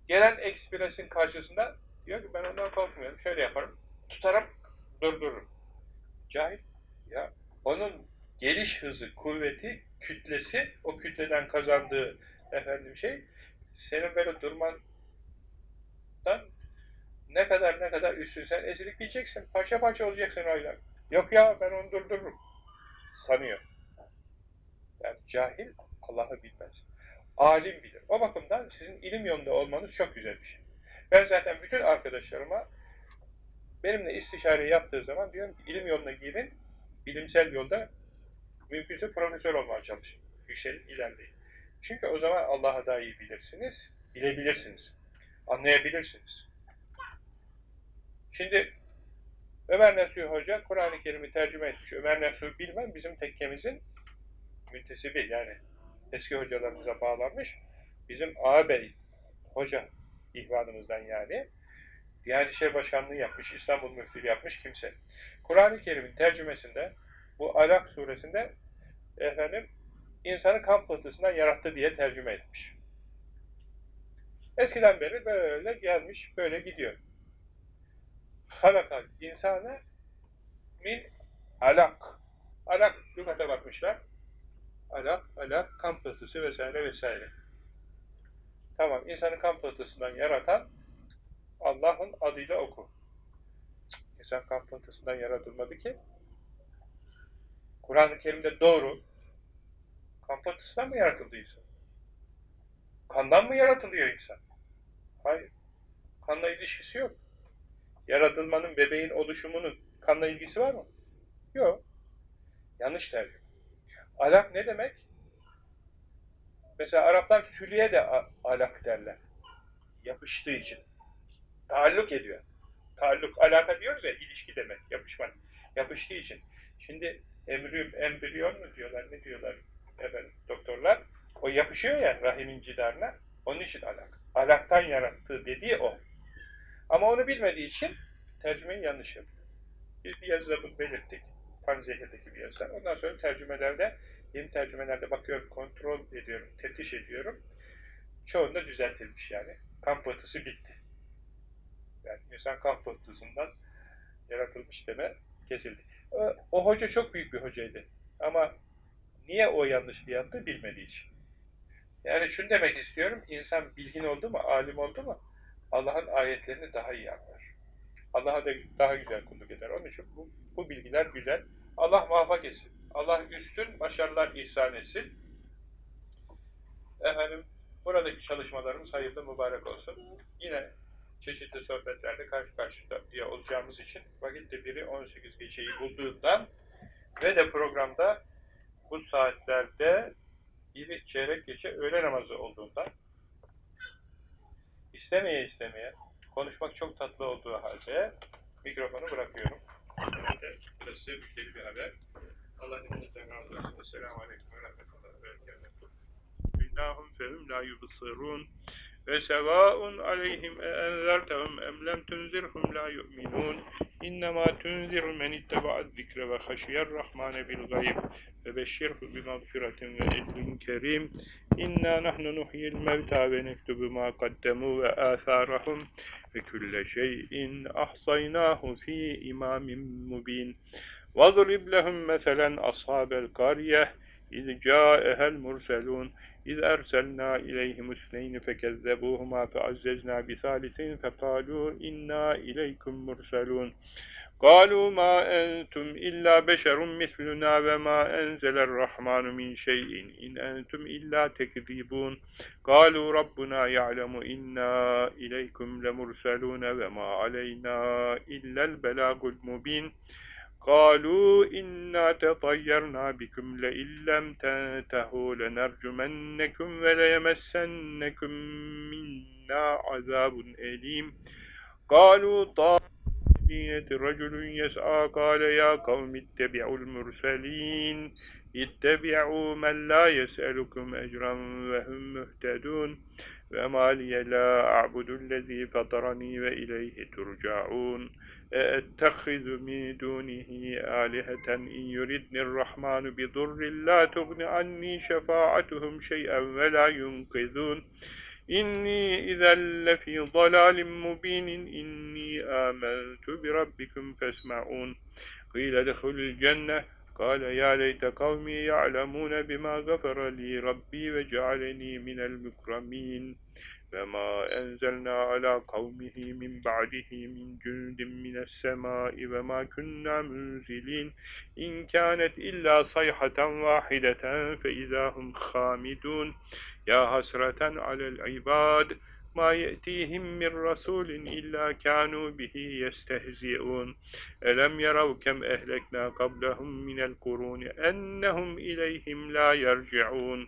Gelen ekspresin karşısında diyor ki ben ondan korkmuyorum. Şöyle yaparım. Tutarım, durdururum. Cahil. Ya onun geliş hızı, kuvveti, kütlesi, o kütleden kazandığı efendim şey, senin böyle durmandan ne kadar ne kadar üstün sen ezilip gideceksin. Parça parça olacaksın aylar. Yok ya ben onu durdururum. Sanıyor. Yani cahil Allah'ı bilmez. Alim bilir. O bakımdan sizin ilim yolunda olmanız çok güzel bir şey. Ben zaten bütün arkadaşlarıma benimle istişare yaptığı zaman diyorum ilim yoluna girin, bilimsel yolda mümkünse profesör olmaya çalışın. Yükselin, ilerleyin. Çünkü o zaman Allah'a daha iyi bilirsiniz, bilebilirsiniz, anlayabilirsiniz. Şimdi Ömer Nasuh Hoca Kur'an-ı Kerim'i tercüme etmiş. Ömer Nasuh bilmem bizim tekkemizin müntesibi yani eski hocalarımıza bağlanmış. Bizim ağabey hoca ihvanımızdan yani Diyanet İşleri Başkanlığı yapmış, İstanbul Müftülüğü yapmış kimse. Kur'an-ı Kerim'in tercümesinde bu Alak suresinde efendim insanı kan pıhtısından yarattı diye tercüme etmiş. Eskiden beri böyle gelmiş, böyle gidiyor. Halakal insanı min alak. Alak lügata bakmışlar. Alak, alak, kan pıhtısı vesaire vesaire. Tamam, insanı kan pıhtısından yaratan Allah'ın adıyla oku. İnsan kan pıhtısından yaratılmadı ki. Kur'an-ı Kerim'de doğru. Kan pıhtısından mı yaratıldı insan? Kandan mı yaratılıyor insan? Hayır. Kanla ilişkisi yok. Yaratılmanın, bebeğin oluşumunun kanla ilgisi var mı? Yok. Yanlış tercih. Alak ne demek? Mesela Araplar sülüye de alak derler. Yapıştığı için. Taalluk ediyor. Taalluk, alaka diyoruz ya, ilişki demek, yapışmak. Yapıştığı için. Şimdi embriyon, embriyon mu diyorlar, ne diyorlar efendim, doktorlar? O yapışıyor ya rahimin cidarına, onun için alak. Alaktan yarattığı dediği o. Ama onu bilmediği için tercümeyi yanlış yapıyor. Bir yazıda belirttik. Panzehir'deki bir yazıda. Ondan sonra tercümelerde, yeni tercümelerde bakıyorum, kontrol ediyorum, teftiş ediyorum. Çoğunda düzeltilmiş yani. Kan pıhtısı bitti. Yani insan kan pıhtısından yaratılmış deme kesildi. O, o hoca çok büyük bir hocaydı. Ama niye o yanlış yaptı bilmediği için. Yani şunu demek istiyorum, insan bilgin oldu mu, alim oldu mu, Allah'ın ayetlerini daha iyi anlar. Allah'a da daha güzel kulluk eder. Onun için bu, bu bilgiler güzel. Allah muvaffak etsin. Allah üstün başarılar ihsan etsin. Efendim, buradaki çalışmalarımız hayırlı mübarek olsun. Yine çeşitli sohbetlerde karşı karşıya olacağımız için vakitte biri 18 geçeyi bulduğundan ve de programda bu saatlerde biri çeyrek geçe öğle namazı olduğundan istemeye istemeye konuşmak çok tatlı olduğu halde mikrofonu bırakıyorum. Evet, burası müşteri bir haber. Allah hepinizden razı olsun. Esselamu Aleyküm ve Rahmetullahi ve Berekatuhu. İnnahum fehum la yubsirun فسواء عليهم أأنذرتهم أم لم تنذرهم لا يؤمنون. إنما تنذر من اتبع الذكر وخشي الرحمن بالغيب. فبشره بمغفرة وإذن كريم. إنا نحن نحيي الموتى ونكتب ما قدموا وآثارهم. وكل شيء أحصيناه في إمام مبين. واضرب لهم مثلا أصحاب القرية. إذ جاءها المرسلون. إِذْ أَرْسَلْنَا إِلَيْهِمُ اثْنَيْنِ فَكَذَّبُوهُمَا فَعَزَّزْنَا بِثَالِثٍ فَقَالُوا إِنَّا إِلَيْكُمْ مُرْسَلُونَ. قالوا ما أنتم إلا بشر مثلنا وما أنزل الرحمن من شيء إن أنتم إلا تكذبون. قالوا ربنا يعلم إنا إليكم لمرسلون وما علينا إلا البلاغ المبين. قالوا إنا تطيرنا بكم لئن لم تنتهوا لنرجمنكم وليمسنكم منا عذاب أليم قالوا طائرة رجل يسعى قال يا قوم اتبعوا المرسلين اتبعوا من لا يسألكم أجرا وهم مهتدون وما لي لا أعبد الذي فطرني وإليه ترجعون أتخذ من دونه آلهة إن يردني الرحمن بضر لا تغن عني شفاعتهم شيئا ولا ينقذون. إني إذا لفي ضلال مبين. إني آمنت بربكم فاسمعون. قيل ادخل الجنة. قال يا ليت قومي يعلمون بما غفر لي ربي وجعلني من المكرمين. فما أنزلنا على قومه من بعده من جند من السماء وما كنا منزلين. إن كانت إلا صيحة واحدة فإذا هم خامدون. يا حسرة على العباد ما يأتيهم من رسول إلا كانوا به يستهزئون. ألم يروا كم أهلكنا قبلهم من القرون أنهم إليهم لا يرجعون.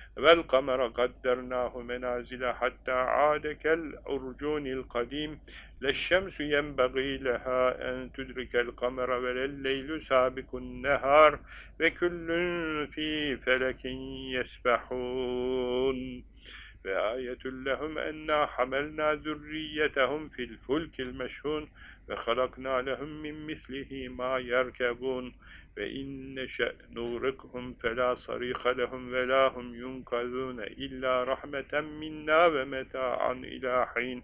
والقمر قدرناه منازل حتى عاد كالأرجون القديم. لا الشمس ينبغي لها أن تدرك القمر ولا الليل سابق النهار وكل في فلك يسبحون. وآية لهم أنا حملنا ذريتهم في الفلك المشهون وخلقنا لهم من مثله ما يركبون. فإن نشأ نورقهم فلا صريخ لهم ولا هم ينقذون إلا رحمة منا ومتاعا إلى حين.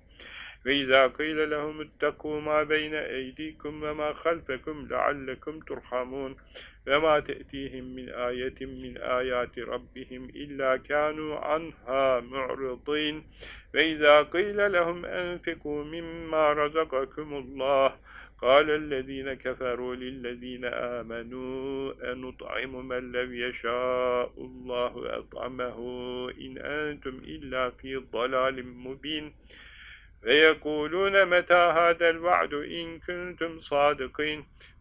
فإذا قيل لهم اتقوا ما بين أيديكم وما خلفكم لعلكم ترحمون. وما تأتيهم من آية من آيات ربهم إلا كانوا عنها معرضين فإذا قيل لهم أنفقوا مما رزقكم الله قال الذين كفروا للذين آمنوا أنطعم من لم يشاء الله أطعمه إن أنتم إلا في ضلال مبين فيقولون متى هذا الوعد إن كنتم صادقين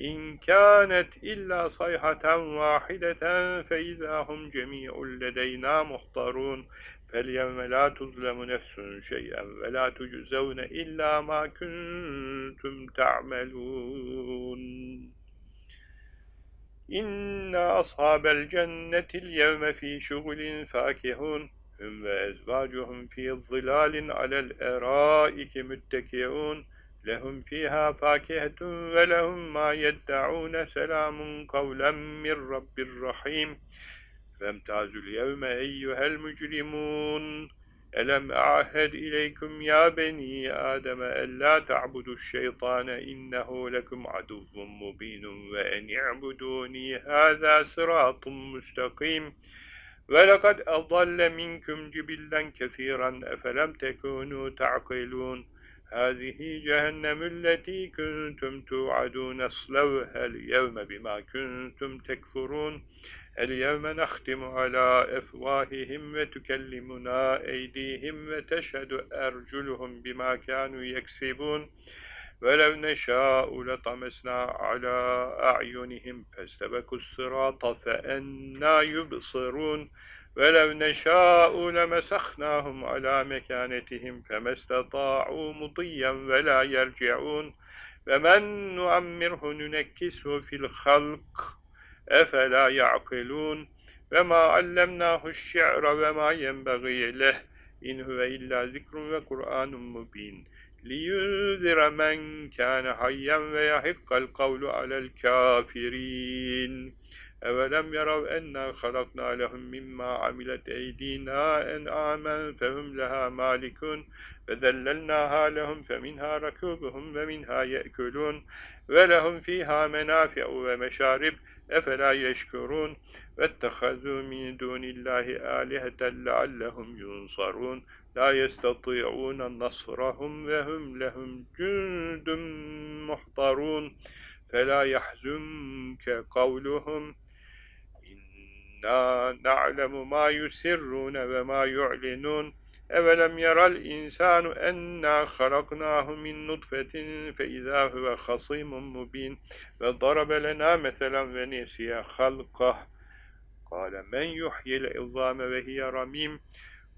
إن كانت إلا صيحة واحدة فإذا هم جميع لدينا محضرون فاليوم لا تظلم نفس شيئا ولا تجزون إلا ما كنتم تعملون. إن أصحاب الجنة اليوم في شغل فاكهون. هم وأزواجهم في ظلال على الأرائك متكئون. لهم فيها فاكهة ولهم ما يدعون سلام قولا من رب الرحيم فامتازوا اليوم أيها المجرمون. ألم أعهد إليكم يا بني آدم ألا تعبدوا الشيطان إنه لكم عدو مبين وأن اعبدوني هذا صراط مستقيم. ولقد أضل منكم جبلا كثيرا أفلم تكونوا تعقلون. هذه جهنم التي كنتم توعدون اصلوها اليوم بما كنتم تكفرون. اليوم نختم على أفواههم وتكلمنا أيديهم وتشهد أرجلهم بما كانوا يكسبون. ولو نشاء لطمسنا على أعينهم فاستبقوا الصراط فأنا يبصرون. ولو نشاء لمسخناهم على مكانتهم فما استطاعوا مضيا ولا يرجعون. ومن نعمره ننكسه في الخلق أفلا يعقلون؟ وما علمناه الشعر وما ينبغي له إن هو إلا ذكر وقرآن مبين. لينذر من كان حيا ويحق القول على الكافرين. أولم يروا أنا خلقنا لهم مما عملت أيدينا أنعاما فهم لها مالكون. فذللناها لهم فمنها ركوبهم ومنها يأكلون. ولهم فيها منافع ومشارب أفلا يشكرون. واتخذوا من دون الله آلهة لعلهم ينصرون. لا يستطيعون نصرهم وهم لهم جند محضرون. فلا يحزنك قولهم إنا نعلم ما يسرون وما يعلنون. أولم يرى الإنسان أنا خلقناه من نطفة فإذا هو خصيم مبين. وضرب لنا مثلا ونسي خلقه. قال من يحيي العظام وهي رميم؟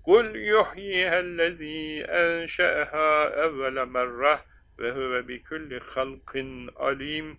قل يحييها الذي أنشأها أول مرة وهو بكل خلق عليم.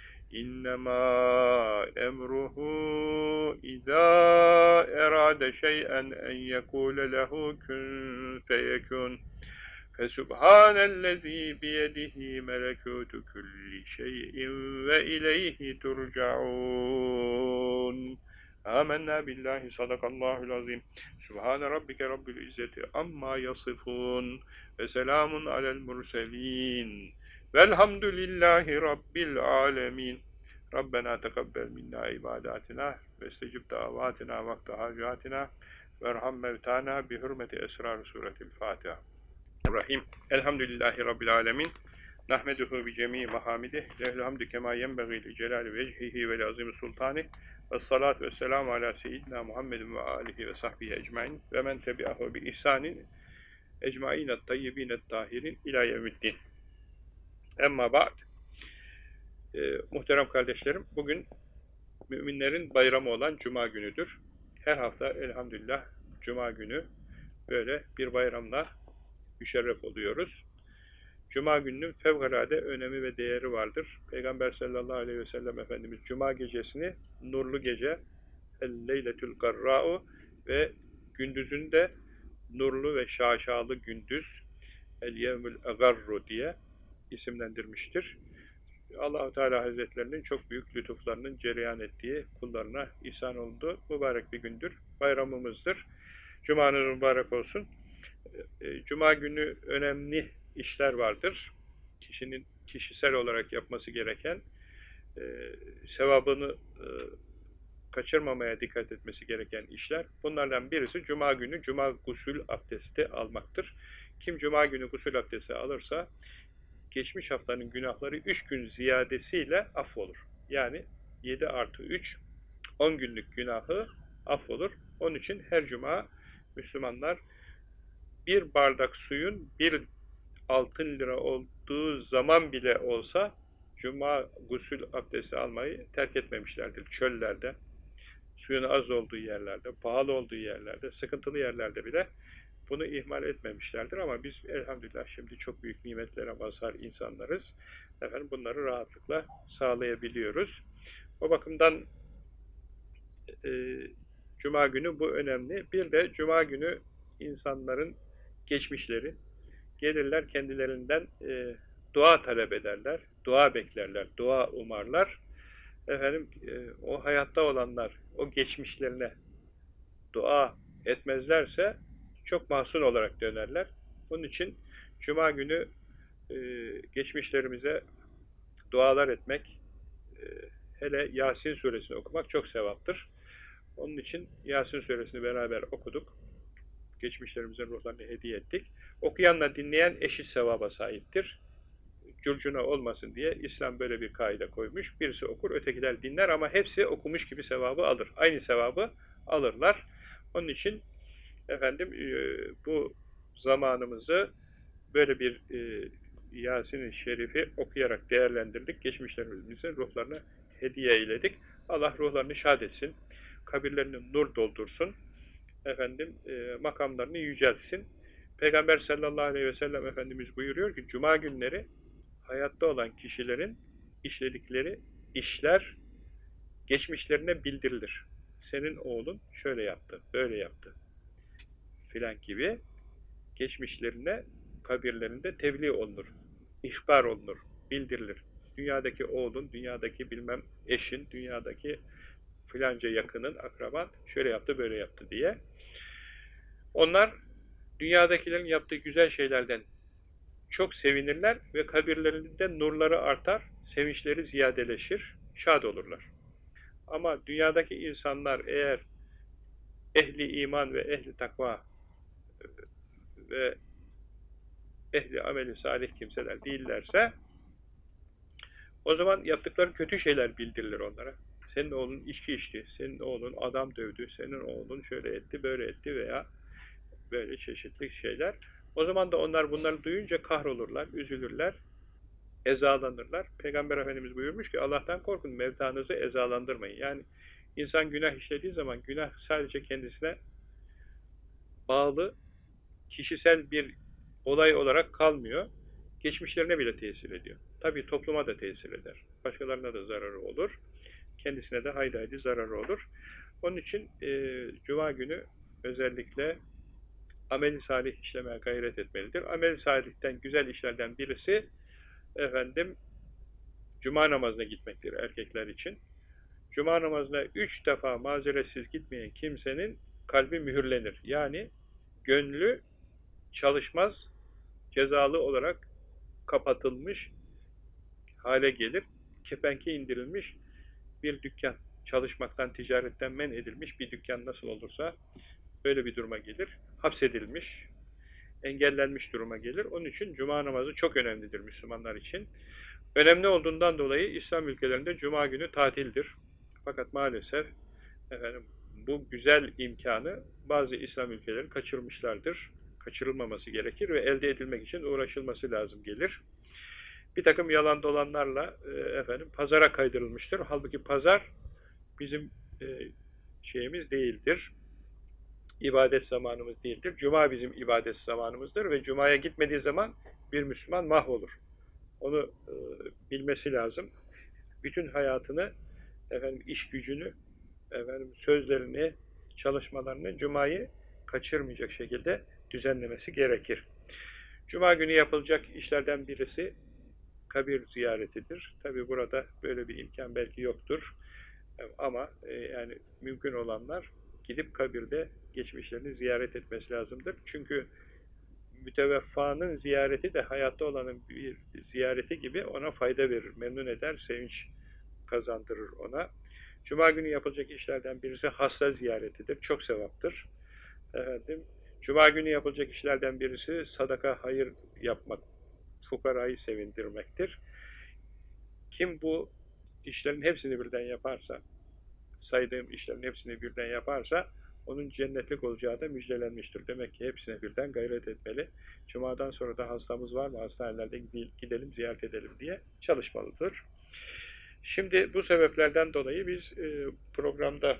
إنما أمره إذا أراد شيئا أن يقول له كن فيكون. فسبحان الذي بيده ملكوت كل شيء وإليه ترجعون. آمنا بالله صدق الله العظيم. سبحان ربك رب العزة عما يصفون. وسلام على المرسلين. Velhamdülillahi Rabbil alemin. Rabbena tekabbel minna ibadatina ve stecib davatina vakta hacatina verham mevtana bi hürmeti esrar suretil Fatiha. Rahim. Elhamdülillahi Rabbil alemin. Nahmeduhu bi cemii mahamidih. Lehlü hamdü kema yenbeği li celali vecihihi ve azim sultanih. Ve salatu ve selamu ala seyyidina Muhammedin ve alihi ve sahbihi ecmain. Ve men tebi'ahu bi ihsanin ecmain et tayyibin et tahirin ila yevmiddin. Emma ba'd. Ee, muhterem kardeşlerim, bugün müminlerin bayramı olan Cuma günüdür. Her hafta elhamdülillah Cuma günü böyle bir bayramla müşerref oluyoruz. Cuma gününün fevkalade önemi ve değeri vardır. Peygamber sallallahu aleyhi ve sellem Efendimiz Cuma gecesini nurlu gece El-Leyletül Garra'u ve gündüzünde nurlu ve şaşalı gündüz El-Yevmül Agarru diye isimlendirmiştir. allah Teala Hazretlerinin çok büyük lütuflarının cereyan ettiği kullarına ihsan olduğu mübarek bir gündür. Bayramımızdır. Cumanız mübarek olsun. Cuma günü önemli işler vardır. Kişinin kişisel olarak yapması gereken sevabını kaçırmamaya dikkat etmesi gereken işler. Bunlardan birisi Cuma günü Cuma gusül abdesti almaktır. Kim Cuma günü gusül abdesti alırsa geçmiş haftanın günahları 3 gün ziyadesiyle affolur. Yani 7 artı 3, 10 günlük günahı affolur. Onun için her cuma Müslümanlar bir bardak suyun bir altın lira olduğu zaman bile olsa cuma gusül abdesti almayı terk etmemişlerdir. Çöllerde, suyun az olduğu yerlerde, pahalı olduğu yerlerde, sıkıntılı yerlerde bile bunu ihmal etmemişlerdir ama biz elhamdülillah şimdi çok büyük nimetlere mazhar insanlarız. Efendim bunları rahatlıkla sağlayabiliyoruz. O bakımdan e, Cuma günü bu önemli. Bir de Cuma günü insanların geçmişleri gelirler kendilerinden e, dua talep ederler, dua beklerler, dua umarlar. Efendim e, o hayatta olanlar o geçmişlerine dua etmezlerse çok mahzun olarak dönerler. Onun için Cuma günü e, geçmişlerimize dualar etmek, e, hele Yasin suresini okumak çok sevaptır. Onun için Yasin suresini beraber okuduk. Geçmişlerimizin ruhlarını hediye ettik. Okuyanla dinleyen eşit sevaba sahiptir. Curcuna olmasın diye İslam böyle bir kaide koymuş. Birisi okur, ötekiler dinler ama hepsi okumuş gibi sevabı alır. Aynı sevabı alırlar. Onun için efendim e, bu zamanımızı böyle bir e, Yasin-i Şerif'i okuyarak değerlendirdik. Geçmişlerimizin ruhlarına hediye eyledik. Allah ruhlarını şad etsin. Kabirlerini nur doldursun. Efendim e, makamlarını yüceltsin. Peygamber sallallahu aleyhi ve sellem Efendimiz buyuruyor ki Cuma günleri hayatta olan kişilerin işledikleri işler geçmişlerine bildirilir. Senin oğlun şöyle yaptı, böyle yaptı filan gibi geçmişlerine kabirlerinde tebliğ olunur, ihbar olunur, bildirilir. Dünyadaki oğlun, dünyadaki bilmem eşin, dünyadaki filanca yakının, akraban şöyle yaptı, böyle yaptı diye. Onlar dünyadakilerin yaptığı güzel şeylerden çok sevinirler ve kabirlerinde nurları artar, sevinçleri ziyadeleşir, şad olurlar. Ama dünyadaki insanlar eğer ehli iman ve ehli takva ve ehli ameli salih kimseler değillerse o zaman yaptıkları kötü şeyler bildirilir onlara. Senin oğlun içki içti, senin oğlun adam dövdü, senin oğlun şöyle etti, böyle etti veya böyle çeşitli şeyler. O zaman da onlar bunları duyunca kahrolurlar, üzülürler, ezalanırlar. Peygamber Efendimiz buyurmuş ki Allah'tan korkun, mevtanızı ezalandırmayın. Yani insan günah işlediği zaman günah sadece kendisine bağlı, kişisel bir olay olarak kalmıyor. Geçmişlerine bile tesir ediyor. Tabii topluma da tesir eder. Başkalarına da zararı olur. Kendisine de haydi haydi zararı olur. Onun için e, Cuma günü özellikle ameli salih işlemeye gayret etmelidir. Ameli salihten, güzel işlerden birisi efendim Cuma namazına gitmektir erkekler için. Cuma namazına üç defa mazeretsiz gitmeyen kimsenin kalbi mühürlenir. Yani gönlü çalışmaz, cezalı olarak kapatılmış hale gelir. Kepenke indirilmiş bir dükkan, çalışmaktan, ticaretten men edilmiş bir dükkan nasıl olursa böyle bir duruma gelir. Hapsedilmiş, engellenmiş duruma gelir. Onun için cuma namazı çok önemlidir Müslümanlar için. Önemli olduğundan dolayı İslam ülkelerinde cuma günü tatildir. Fakat maalesef efendim, bu güzel imkanı bazı İslam ülkeleri kaçırmışlardır. Kaçırılmaması gerekir ve elde edilmek için uğraşılması lazım gelir. Bir takım yalan dolanlarla e, efendim pazara kaydırılmıştır. Halbuki pazar bizim e, şeyimiz değildir. İbadet zamanımız değildir. Cuma bizim ibadet zamanımızdır ve Cuma'ya gitmediği zaman bir Müslüman mahvolur. Onu e, bilmesi lazım. Bütün hayatını, efendim iş gücünü, efendim sözlerini, çalışmalarını Cuma'yı kaçırmayacak şekilde düzenlemesi gerekir. Cuma günü yapılacak işlerden birisi kabir ziyaretidir. Tabi burada böyle bir imkan belki yoktur. Ama e, yani mümkün olanlar gidip kabirde geçmişlerini ziyaret etmesi lazımdır. Çünkü müteveffanın ziyareti de hayatta olanın bir ziyareti gibi ona fayda verir, memnun eder, sevinç kazandırır ona. Cuma günü yapılacak işlerden birisi hasta ziyaretidir. Çok sevaptır. Efendim, Cuma günü yapılacak işlerden birisi sadaka, hayır yapmak, fukarayı sevindirmektir. Kim bu işlerin hepsini birden yaparsa, saydığım işlerin hepsini birden yaparsa, onun cennetlik olacağı da müjdelenmiştir. Demek ki hepsine birden gayret etmeli. Cuma'dan sonra da hastamız var mı? Hastanelerde gidelim, ziyaret edelim diye çalışmalıdır. Şimdi bu sebeplerden dolayı biz e, programda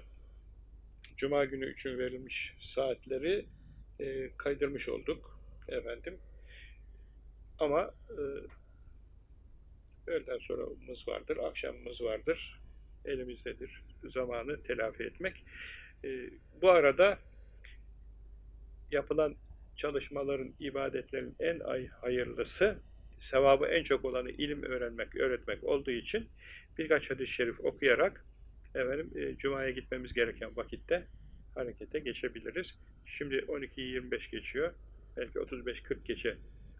Cuma günü için verilmiş saatleri e, kaydırmış olduk. Efendim. Ama e, öğleden sonramız vardır, akşamımız vardır. Elimizdedir zamanı telafi etmek. E, bu arada yapılan çalışmaların, ibadetlerin en hayırlısı, sevabı en çok olanı ilim öğrenmek, öğretmek olduğu için birkaç hadis-i şerif okuyarak efendim, e, Cuma'ya gitmemiz gereken vakitte harekete geçebiliriz. Şimdi 12.25 geçiyor. Belki 35-40 geçe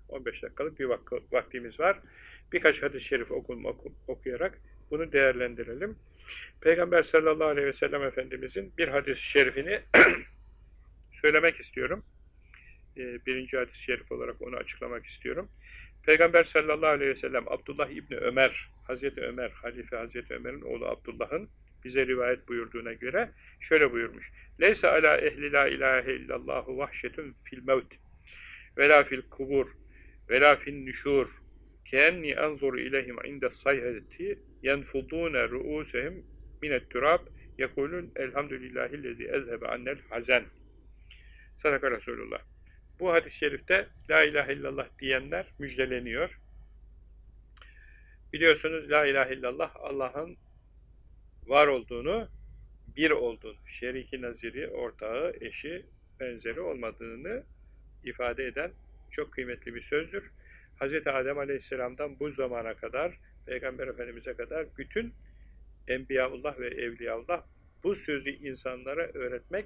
15 dakikalık bir vak vaktimiz var. Birkaç hadis-i şerif okum, okum, okuyarak bunu değerlendirelim. Peygamber sallallahu aleyhi ve sellem Efendimizin bir hadis-i şerifini [CLEARS THROAT] söylemek istiyorum. e, birinci hadis-i şerif olarak onu açıklamak istiyorum. Peygamber sallallahu aleyhi ve sellem Abdullah İbni Ömer, Hazreti Ömer, Halife Hazreti Ömer'in oğlu Abdullah'ın bize rivayet buyurduğuna göre şöyle buyurmuş. Leysa ala ehli la ilahe illallahu vahşetun fil mevt ve la fil kubur ve la fil nüşur. Keenni anzuru ileyhim inde sayheti yenfudune ru'usehim minet turab. Yekulun elhamdülillahillezi ezhebe annel hazen. Sadaka Resulullah. Bu hadis-i şerifte la ilahe illallah diyenler müjdeleniyor. Biliyorsunuz la ilahe illallah Allah'ın var olduğunu bir olduğunu, şeriki naziri, ortağı, eşi, benzeri olmadığını ifade eden çok kıymetli bir sözdür. Hz. Adem Aleyhisselam'dan bu zamana kadar, Peygamber Efendimiz'e kadar bütün Enbiyaullah ve Evliyaullah bu sözü insanlara öğretmek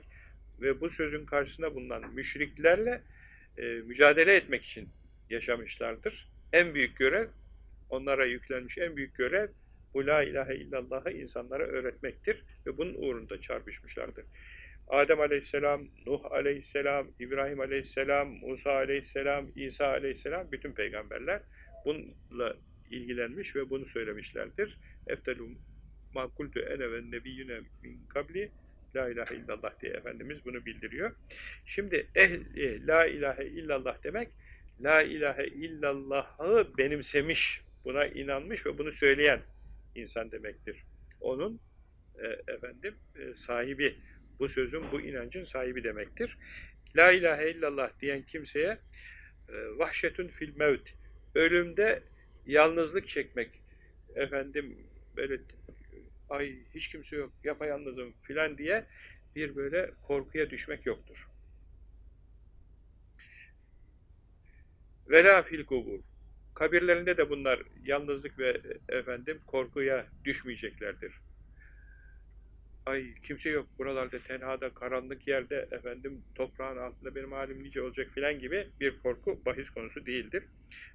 ve bu sözün karşısında bulunan müşriklerle e, mücadele etmek için yaşamışlardır. En büyük görev, onlara yüklenmiş en büyük görev bu la ilahe illallah'ı insanlara öğretmektir ve bunun uğrunda çarpışmışlardır. Adem aleyhisselam, Nuh aleyhisselam, İbrahim aleyhisselam, Musa aleyhisselam, İsa aleyhisselam bütün peygamberler bununla ilgilenmiş ve bunu söylemişlerdir. Eftelum ma kultu ene ve nebiyyüne min kabli la ilahe illallah diye Efendimiz bunu bildiriyor. Şimdi ehli la ilahe illallah demek la ilahe illallah'ı benimsemiş, buna inanmış ve bunu söyleyen insan demektir. Onun e, efendim e, sahibi, bu sözün, bu inancın sahibi demektir. La ilahe illallah diyen kimseye e, vahşetün fil mevt, ölümde yalnızlık çekmek, efendim böyle ay hiç kimse yok, yapayalnızım filan diye bir böyle korkuya düşmek yoktur. Vela fil kubur. Kabirlerinde de bunlar yalnızlık ve efendim korkuya düşmeyeceklerdir. Ay kimse yok buralarda tenhada karanlık yerde efendim toprağın altında benim halim nice olacak filan gibi bir korku bahis konusu değildir.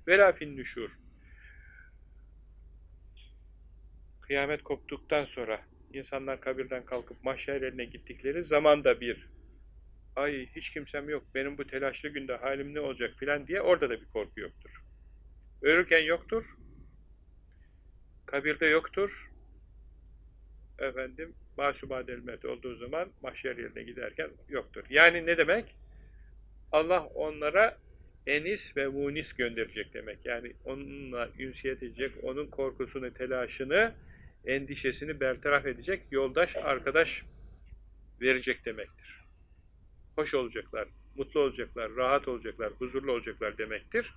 Vela fin nüşur. Kıyamet koptuktan sonra insanlar kabirden kalkıp mahşerlerine gittikleri zaman da bir ay hiç kimsem yok benim bu telaşlı günde halim ne olacak filan diye orada da bir korku yoktur. Ölürken yoktur. Kabirde yoktur. Efendim, masubad elmet olduğu zaman mahşer yerine giderken yoktur. Yani ne demek? Allah onlara enis ve munis gönderecek demek. Yani onunla ünsiyet edecek, onun korkusunu, telaşını, endişesini bertaraf edecek, yoldaş, arkadaş verecek demektir. Hoş olacaklar, mutlu olacaklar, rahat olacaklar, huzurlu olacaklar demektir.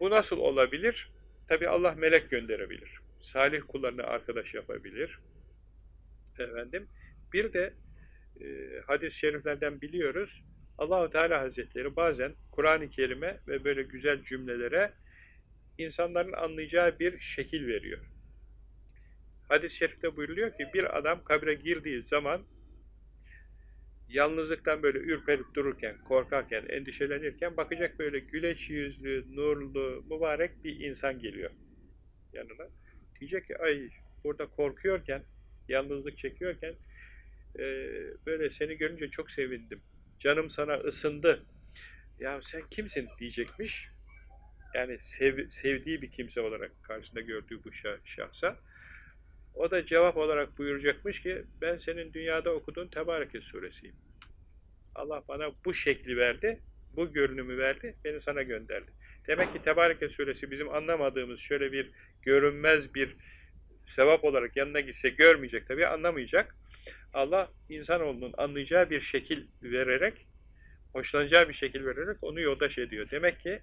Bu nasıl olabilir? Tabi Allah melek gönderebilir. Salih kullarını arkadaş yapabilir. Efendim. Bir de e, hadis-i şeriflerden biliyoruz. Allahu Teala Hazretleri bazen Kur'an-ı Kerim'e ve böyle güzel cümlelere insanların anlayacağı bir şekil veriyor. Hadis-i şerifte buyuruluyor ki bir adam kabre girdiği zaman yalnızlıktan böyle ürperip dururken, korkarken, endişelenirken bakacak böyle güleç yüzlü, nurlu, mübarek bir insan geliyor yanına. Diyecek ki ay burada korkuyorken, yalnızlık çekiyorken e, böyle seni görünce çok sevindim. Canım sana ısındı. Ya sen kimsin diyecekmiş. Yani sev, sevdiği bir kimse olarak karşısında gördüğü bu şahsa. O da cevap olarak buyuracakmış ki ben senin dünyada okuduğun Tebareke suresiyim. Allah bana bu şekli verdi, bu görünümü verdi, beni sana gönderdi. Demek ki Tebareke suresi bizim anlamadığımız şöyle bir görünmez bir sevap olarak yanına gitse görmeyecek tabii anlamayacak. Allah insanoğlunun anlayacağı bir şekil vererek, hoşlanacağı bir şekil vererek onu yoldaş ediyor. Demek ki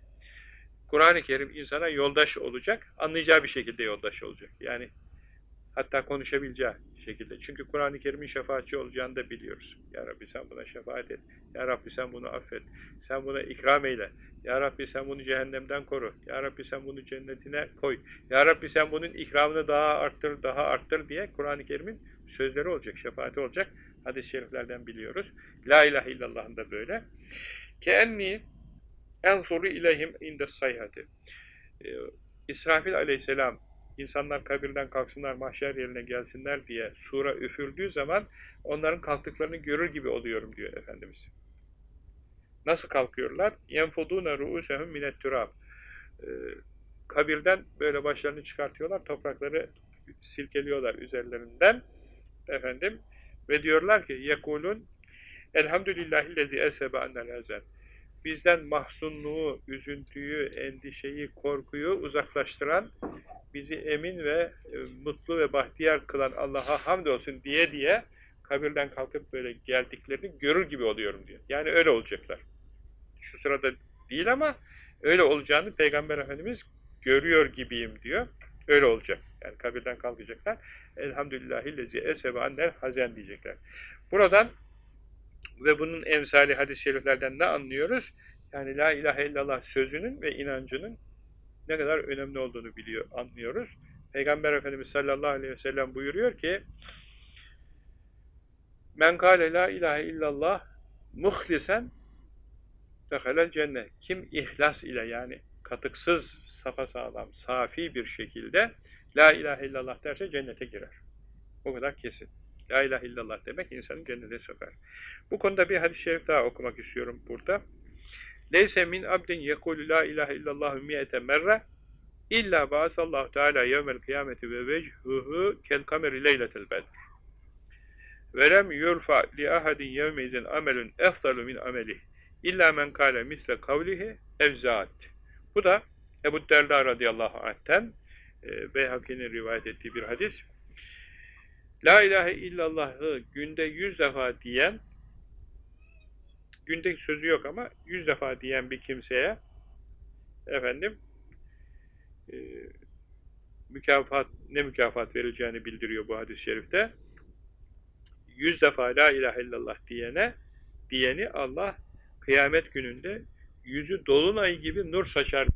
Kur'an-ı Kerim insana yoldaş olacak, anlayacağı bir şekilde yoldaş olacak. Yani Hatta konuşabileceği şekilde. Çünkü Kur'an-ı Kerim'in şefaatçi olacağını da biliyoruz. Ya Rabbi sen buna şefaat et. Ya Rabbi sen bunu affet. Sen buna ikram eyle. Ya Rabbi sen bunu cehennemden koru. Ya Rabbi sen bunu cennetine koy. Ya Rabbi sen bunun ikramını daha arttır, daha arttır diye Kur'an-ı Kerim'in sözleri olacak, şefaati olacak. Hadis-i şeriflerden biliyoruz. La ilahe illallah'ın da böyle. Keenni ensuru ileyhim inde sayhati. Ee, İsrafil aleyhisselam insanlar kabirden kalksınlar, mahşer yerine gelsinler diye sura üfürdüğü zaman onların kalktıklarını görür gibi oluyorum diyor Efendimiz. Nasıl kalkıyorlar? يَنْفُضُونَ رُؤُسَهُمْ مِنَ التُّرَابِ Ee, kabirden böyle başlarını çıkartıyorlar, toprakları silkeliyorlar üzerlerinden. Efendim ve diyorlar ki yekulun elhamdülillahillezî esebe annel hazen bizden mahzunluğu, üzüntüyü, endişeyi, korkuyu uzaklaştıran, bizi emin ve e, mutlu ve bahtiyar kılan Allah'a hamdolsun diye diye kabirden kalkıp böyle geldiklerini görür gibi oluyorum diyor. Yani öyle olacaklar. Şu sırada değil ama öyle olacağını Peygamber Efendimiz görüyor gibiyim diyor. Öyle olacak. Yani kabirden kalkacaklar. Elhamdülillahillezi esebe annel hazen diyecekler. Buradan ve bunun emsali hadis-i şeriflerden ne anlıyoruz? Yani la ilahe illallah sözünün ve inancının ne kadar önemli olduğunu biliyor, anlıyoruz. Peygamber Efendimiz sallallahu aleyhi ve sellem buyuruyor ki Men kâle la ilahe illallah muhlisen dehalel cennet. Kim ihlas ile yani katıksız, sapasağlam, safi bir şekilde la ilahe illallah derse cennete girer. O kadar kesin. La ilahe illallah demek insanı cennete sokar. Bu konuda bir hadis-i şerif daha okumak istiyorum burada. Leyse min abdin yekulu la ilahe illallah miyete merre illa ba'asallahu teala yevmel kıyameti ve vechhuhu kel kameri leyletel bedr. Ve lem yurfa li ahadin yevmeizin amelun efdalu min amelih illa men kâle misle kavlihi evzaat. Bu da Ebu Derda radıyallahu anh'ten e, Beyhaki'nin rivayet ettiği bir hadis. La ilahe illallah'ı günde yüz defa diyen günde sözü yok ama yüz defa diyen bir kimseye efendim e, mükafat ne mükafat verileceğini bildiriyor bu hadis-i şerifte. Yüz defa la ilahe illallah diyene diyeni Allah kıyamet gününde yüzü dolunay gibi nur saçar